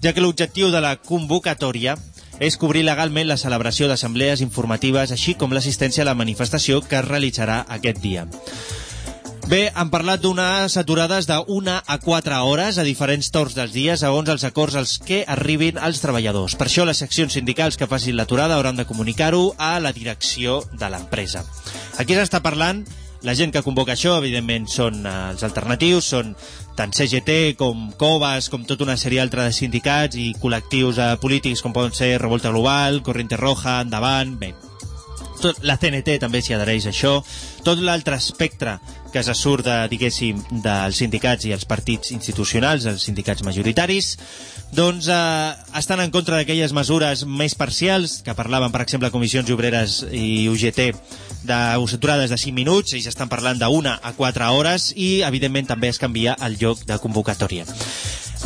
ja que l'objectiu de la convocatòria és cobrir legalment la celebració d'assemblees informatives, així com l'assistència a la manifestació que es realitzarà aquest dia. Bé, han parlat d'unes aturades de 1 a 4 hores a diferents torns dels dies segons els acords als que arribin els treballadors. Per això les seccions sindicals que facin l'aturada hauran de comunicar-ho a la direcció de l'empresa. Aquí s'està parlant la gent que convoca això, evidentment, són eh, els alternatius, són tant CGT com COVAS, com tota una sèrie altra de sindicats i col·lectius eh, polítics com poden ser Revolta Global, Corriente Roja, Endavant... Bé, tot, la CNT també s'hi adhereix a això, tot l'altre espectre que se surt, de, diguéssim, dels sindicats i els partits institucionals, els sindicats majoritaris, doncs eh, estan en contra d'aquelles mesures més parcials, que parlaven, per exemple, Comissions Obreres i UGT, d'aturades de 5 minuts, ells estan parlant d'una a 4 hores, i, evidentment, també es canvia el lloc de convocatòria.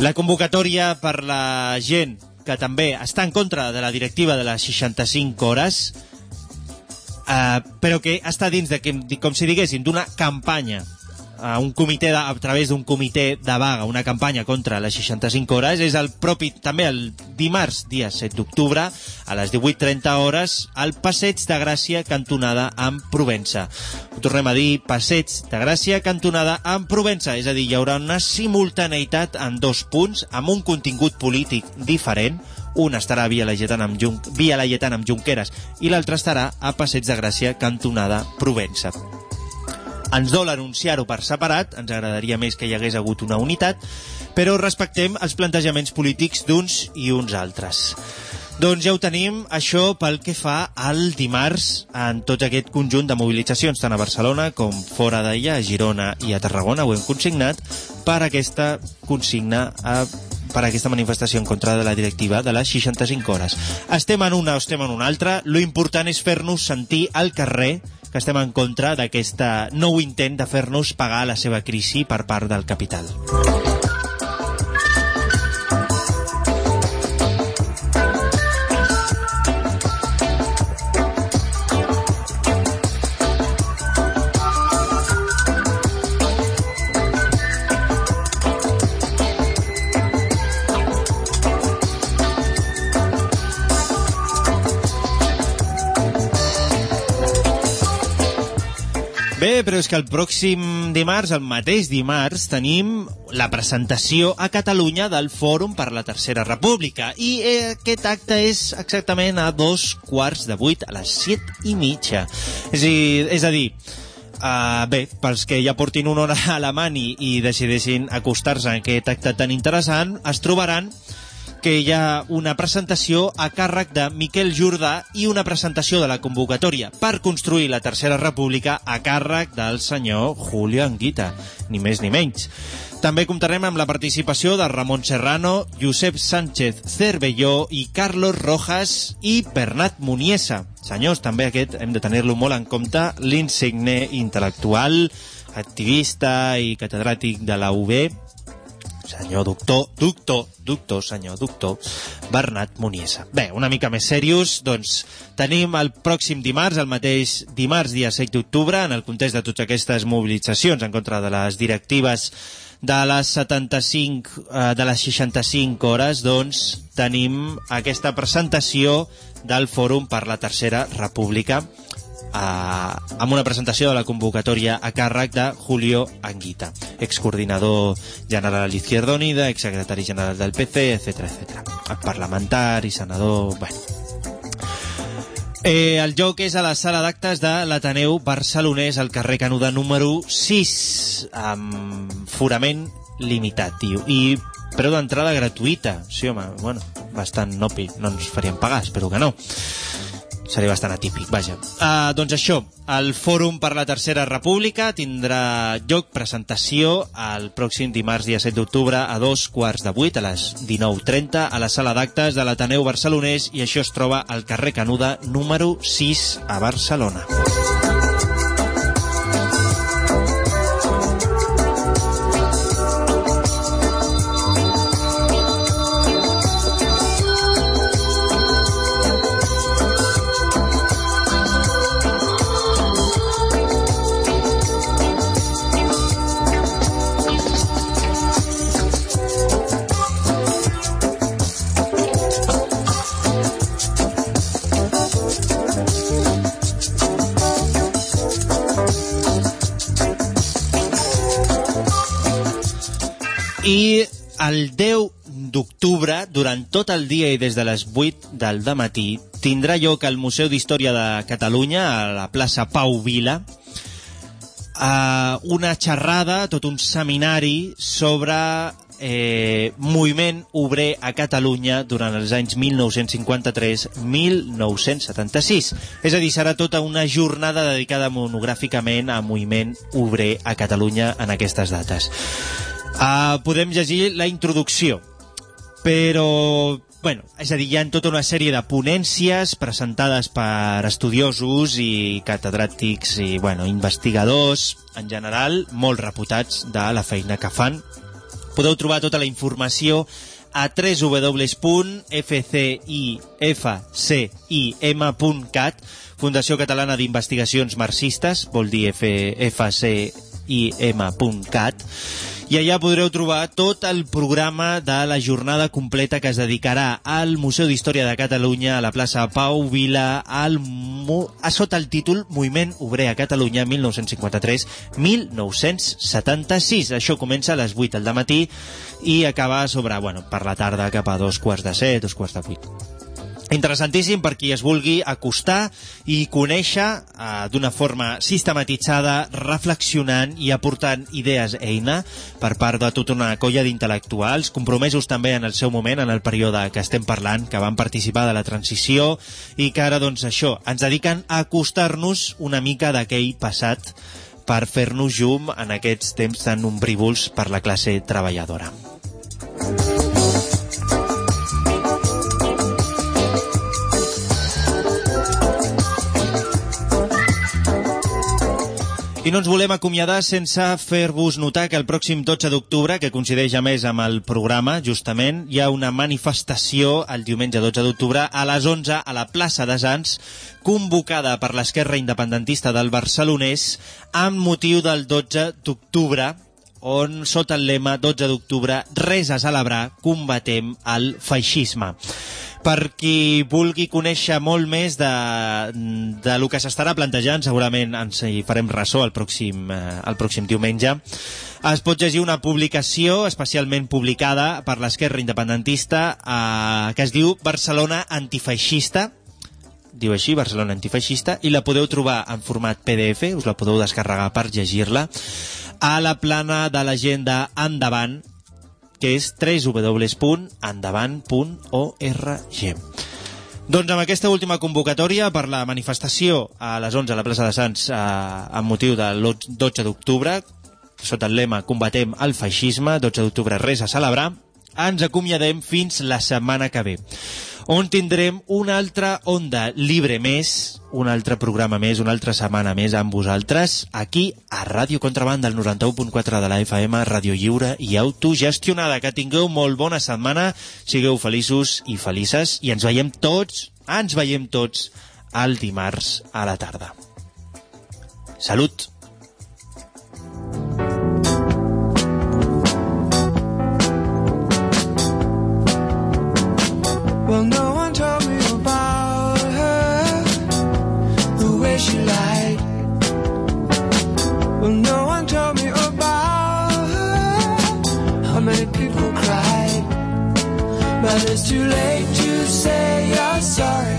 La convocatòria per la gent que també està en contra de la directiva de les 65 hores, eh, però que està dins de, com si diguéssim, d'una campanya a un comitè de, a través d'un comitè de vaga, una campanya contra les 65 hores, és el propi, també el dimarts, dia 7 d'octubre, a les 18.30 hores, al Passeig de Gràcia, cantonada amb Provença. Ho tornem a dir, Passeig de Gràcia, cantonada amb Provença, és a dir, hi haurà una simultaneïtat en dos punts, amb un contingut polític diferent, un estarà a Via Laietana amb, Jun Via Laietana amb Junqueras i l'altre estarà a Passeig de Gràcia, cantonada Provença. Ens dol anunciar-ho per separat, ens agradaria més que hi hagués hagut una unitat, però respectem els plantejaments polítics d'uns i uns altres. Doncs ja ho tenim, això pel que fa al dimarts en tot aquest conjunt de mobilitzacions, tant a Barcelona com fora d'ella, a Girona i a Tarragona, ho hem consignat per aquesta consigna a per aquesta manifestació en contra de la directiva de les 65 hores. Estem en una o estem en una altra, lo important és fer-nos sentir al carrer que estem en contra d'aquest nou intent de fer-nos pagar la seva crisi per part del capital. Bé, però és que el pròxim dimarts, el mateix dimarts, tenim la presentació a Catalunya del Fòrum per la Tercera República. I eh, aquest acte és exactament a dos quarts de vuit, a les set i mitja. És, dir- és a dir, Uh, bé, pels que ja portin una hora a la mani i decideixin acostar-se a aquest acte tan interessant, es trobaran que hi ha una presentació a càrrec de Miquel Jordà i una presentació de la convocatòria per construir la Tercera República a càrrec del senyor Julio Anguita, ni més ni menys. També comptarem amb la participació de Ramon Serrano, Josep Sánchez Cervelló i Carlos Rojas i Bernat Muniesa. Senyors, també aquest hem de tenir-lo molt en compte, l'insigne intel·lectual, activista i catedràtic de la UB, senyor doctor, doctor, doctor, senyor doctor, Bernat Muniesa. Bé, una mica més serios, doncs tenim el pròxim dimarts, el mateix dimarts, dia 7 d'octubre, en el context de totes aquestes mobilitzacions en contra de les directives de les 75, eh, de les 65 hores, doncs tenim aquesta presentació del Fòrum per la Tercera República eh, amb una presentació de la convocatòria a càrrec de Julio Anguita, excoordinador general d'Izquierda Unida, exsecretari general del PC, etc etc. Parlamentari, senador... Bueno. Eh, el joc és a la sala d'actes de l'Ateneu Barcelonès, al carrer Canuda número 6, amb forament limitat, tio. I preu d'entrada gratuïta. Sí, home, bueno, bastant nopi. No ens farien pagar, espero que no seria bastant atípic, vaja. Uh, doncs això, el Fòrum per la Tercera República tindrà lloc presentació el pròxim dimarts, dia 7 d'octubre, a dos quarts de vuit, a les 19.30, a la sala d'actes de l'Ateneu Barcelonès, i això es troba al carrer Canuda, número 6, a Barcelona. I el 10 d'octubre, durant tot el dia i des de les 8 del matí, tindrà lloc al Museu d'Història de Catalunya, a la plaça Pau Vila, eh, una xerrada, tot un seminari sobre eh, moviment obrer a Catalunya durant els anys 1953-1976. És a dir, serà tota una jornada dedicada monogràficament a moviment obrer a Catalunya en aquestes dates. Uh, podem llegir la introducció, però bueno, és a dir, hi ha tota una sèrie de ponències presentades per estudiosos i catedràtics i bueno, investigadors en general, molt reputats de la feina que fan. Podeu trobar tota la informació a www.fcifcim.cat Fundació Catalana d'Investigacions Marxistes, vol dir fcim.cat i allà podreu trobar tot el programa de la jornada completa que es dedicarà al Museu d'Història de Catalunya a la plaça Pau Vila al, mu- a sota el títol Moviment Obrer a Catalunya 1953-1976. Això comença a les 8 del matí i acaba sobre, bueno, per la tarda cap a dos quarts de set, dos quarts de vuit. Interessantíssim per qui es vulgui acostar i conèixer eh, d'una forma sistematitzada, reflexionant i aportant idees eina per part de tota una colla d'intel·lectuals, compromesos també en el seu moment, en el període que estem parlant, que van participar de la transició i que ara, doncs, això, ens dediquen a acostar-nos una mica d'aquell passat per fer-nos llum en aquests temps tan ombrívols per la classe treballadora. I no ens volem acomiadar sense fer-vos notar que el pròxim 12 d'octubre, que coincideix a més amb el programa, justament, hi ha una manifestació el diumenge 12 d'octubre a les 11 a la plaça de Sants, convocada per l'esquerra independentista del Barcelonès amb motiu del 12 d'octubre, on, sota el lema 12 d'octubre, res a celebrar, combatem el feixisme. Per qui vulgui conèixer molt més de, de lo que s'estarà plantejant, segurament ens hi farem ressò el pròxim, eh, el pròxim diumenge, es pot llegir una publicació especialment publicada per l'esquerra independentista eh, que es diu Barcelona antifeixista, diu així, Barcelona antifeixista, i la podeu trobar en format PDF, us la podeu descarregar per llegir-la, a la plana de l'agenda Endavant, que és www.endavant.org. Doncs amb aquesta última convocatòria per la manifestació a les 11 a la plaça de Sants eh, amb motiu del 12 d'octubre, sota el lema Combatem el feixisme, 12 d'octubre res a celebrar, ens acomiadem fins la setmana que ve on tindrem una altra onda libre més, un altre programa més, una altra setmana més amb vosaltres, aquí a Ràdio Contrabanda, el 91.4 de la FM, Ràdio Lliure i autogestionada. Que tingueu molt bona setmana, sigueu feliços i felices, i ens veiem tots, ens veiem tots, el dimarts a la tarda. Salut! Well, no one told me about her, the way she lied. Well, no one told me about her, how many people cried. But it's too late to say you're sorry.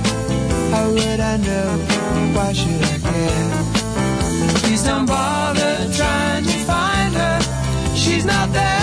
How would I know? Why should I care? Please don't bother trying to find her. She's not there.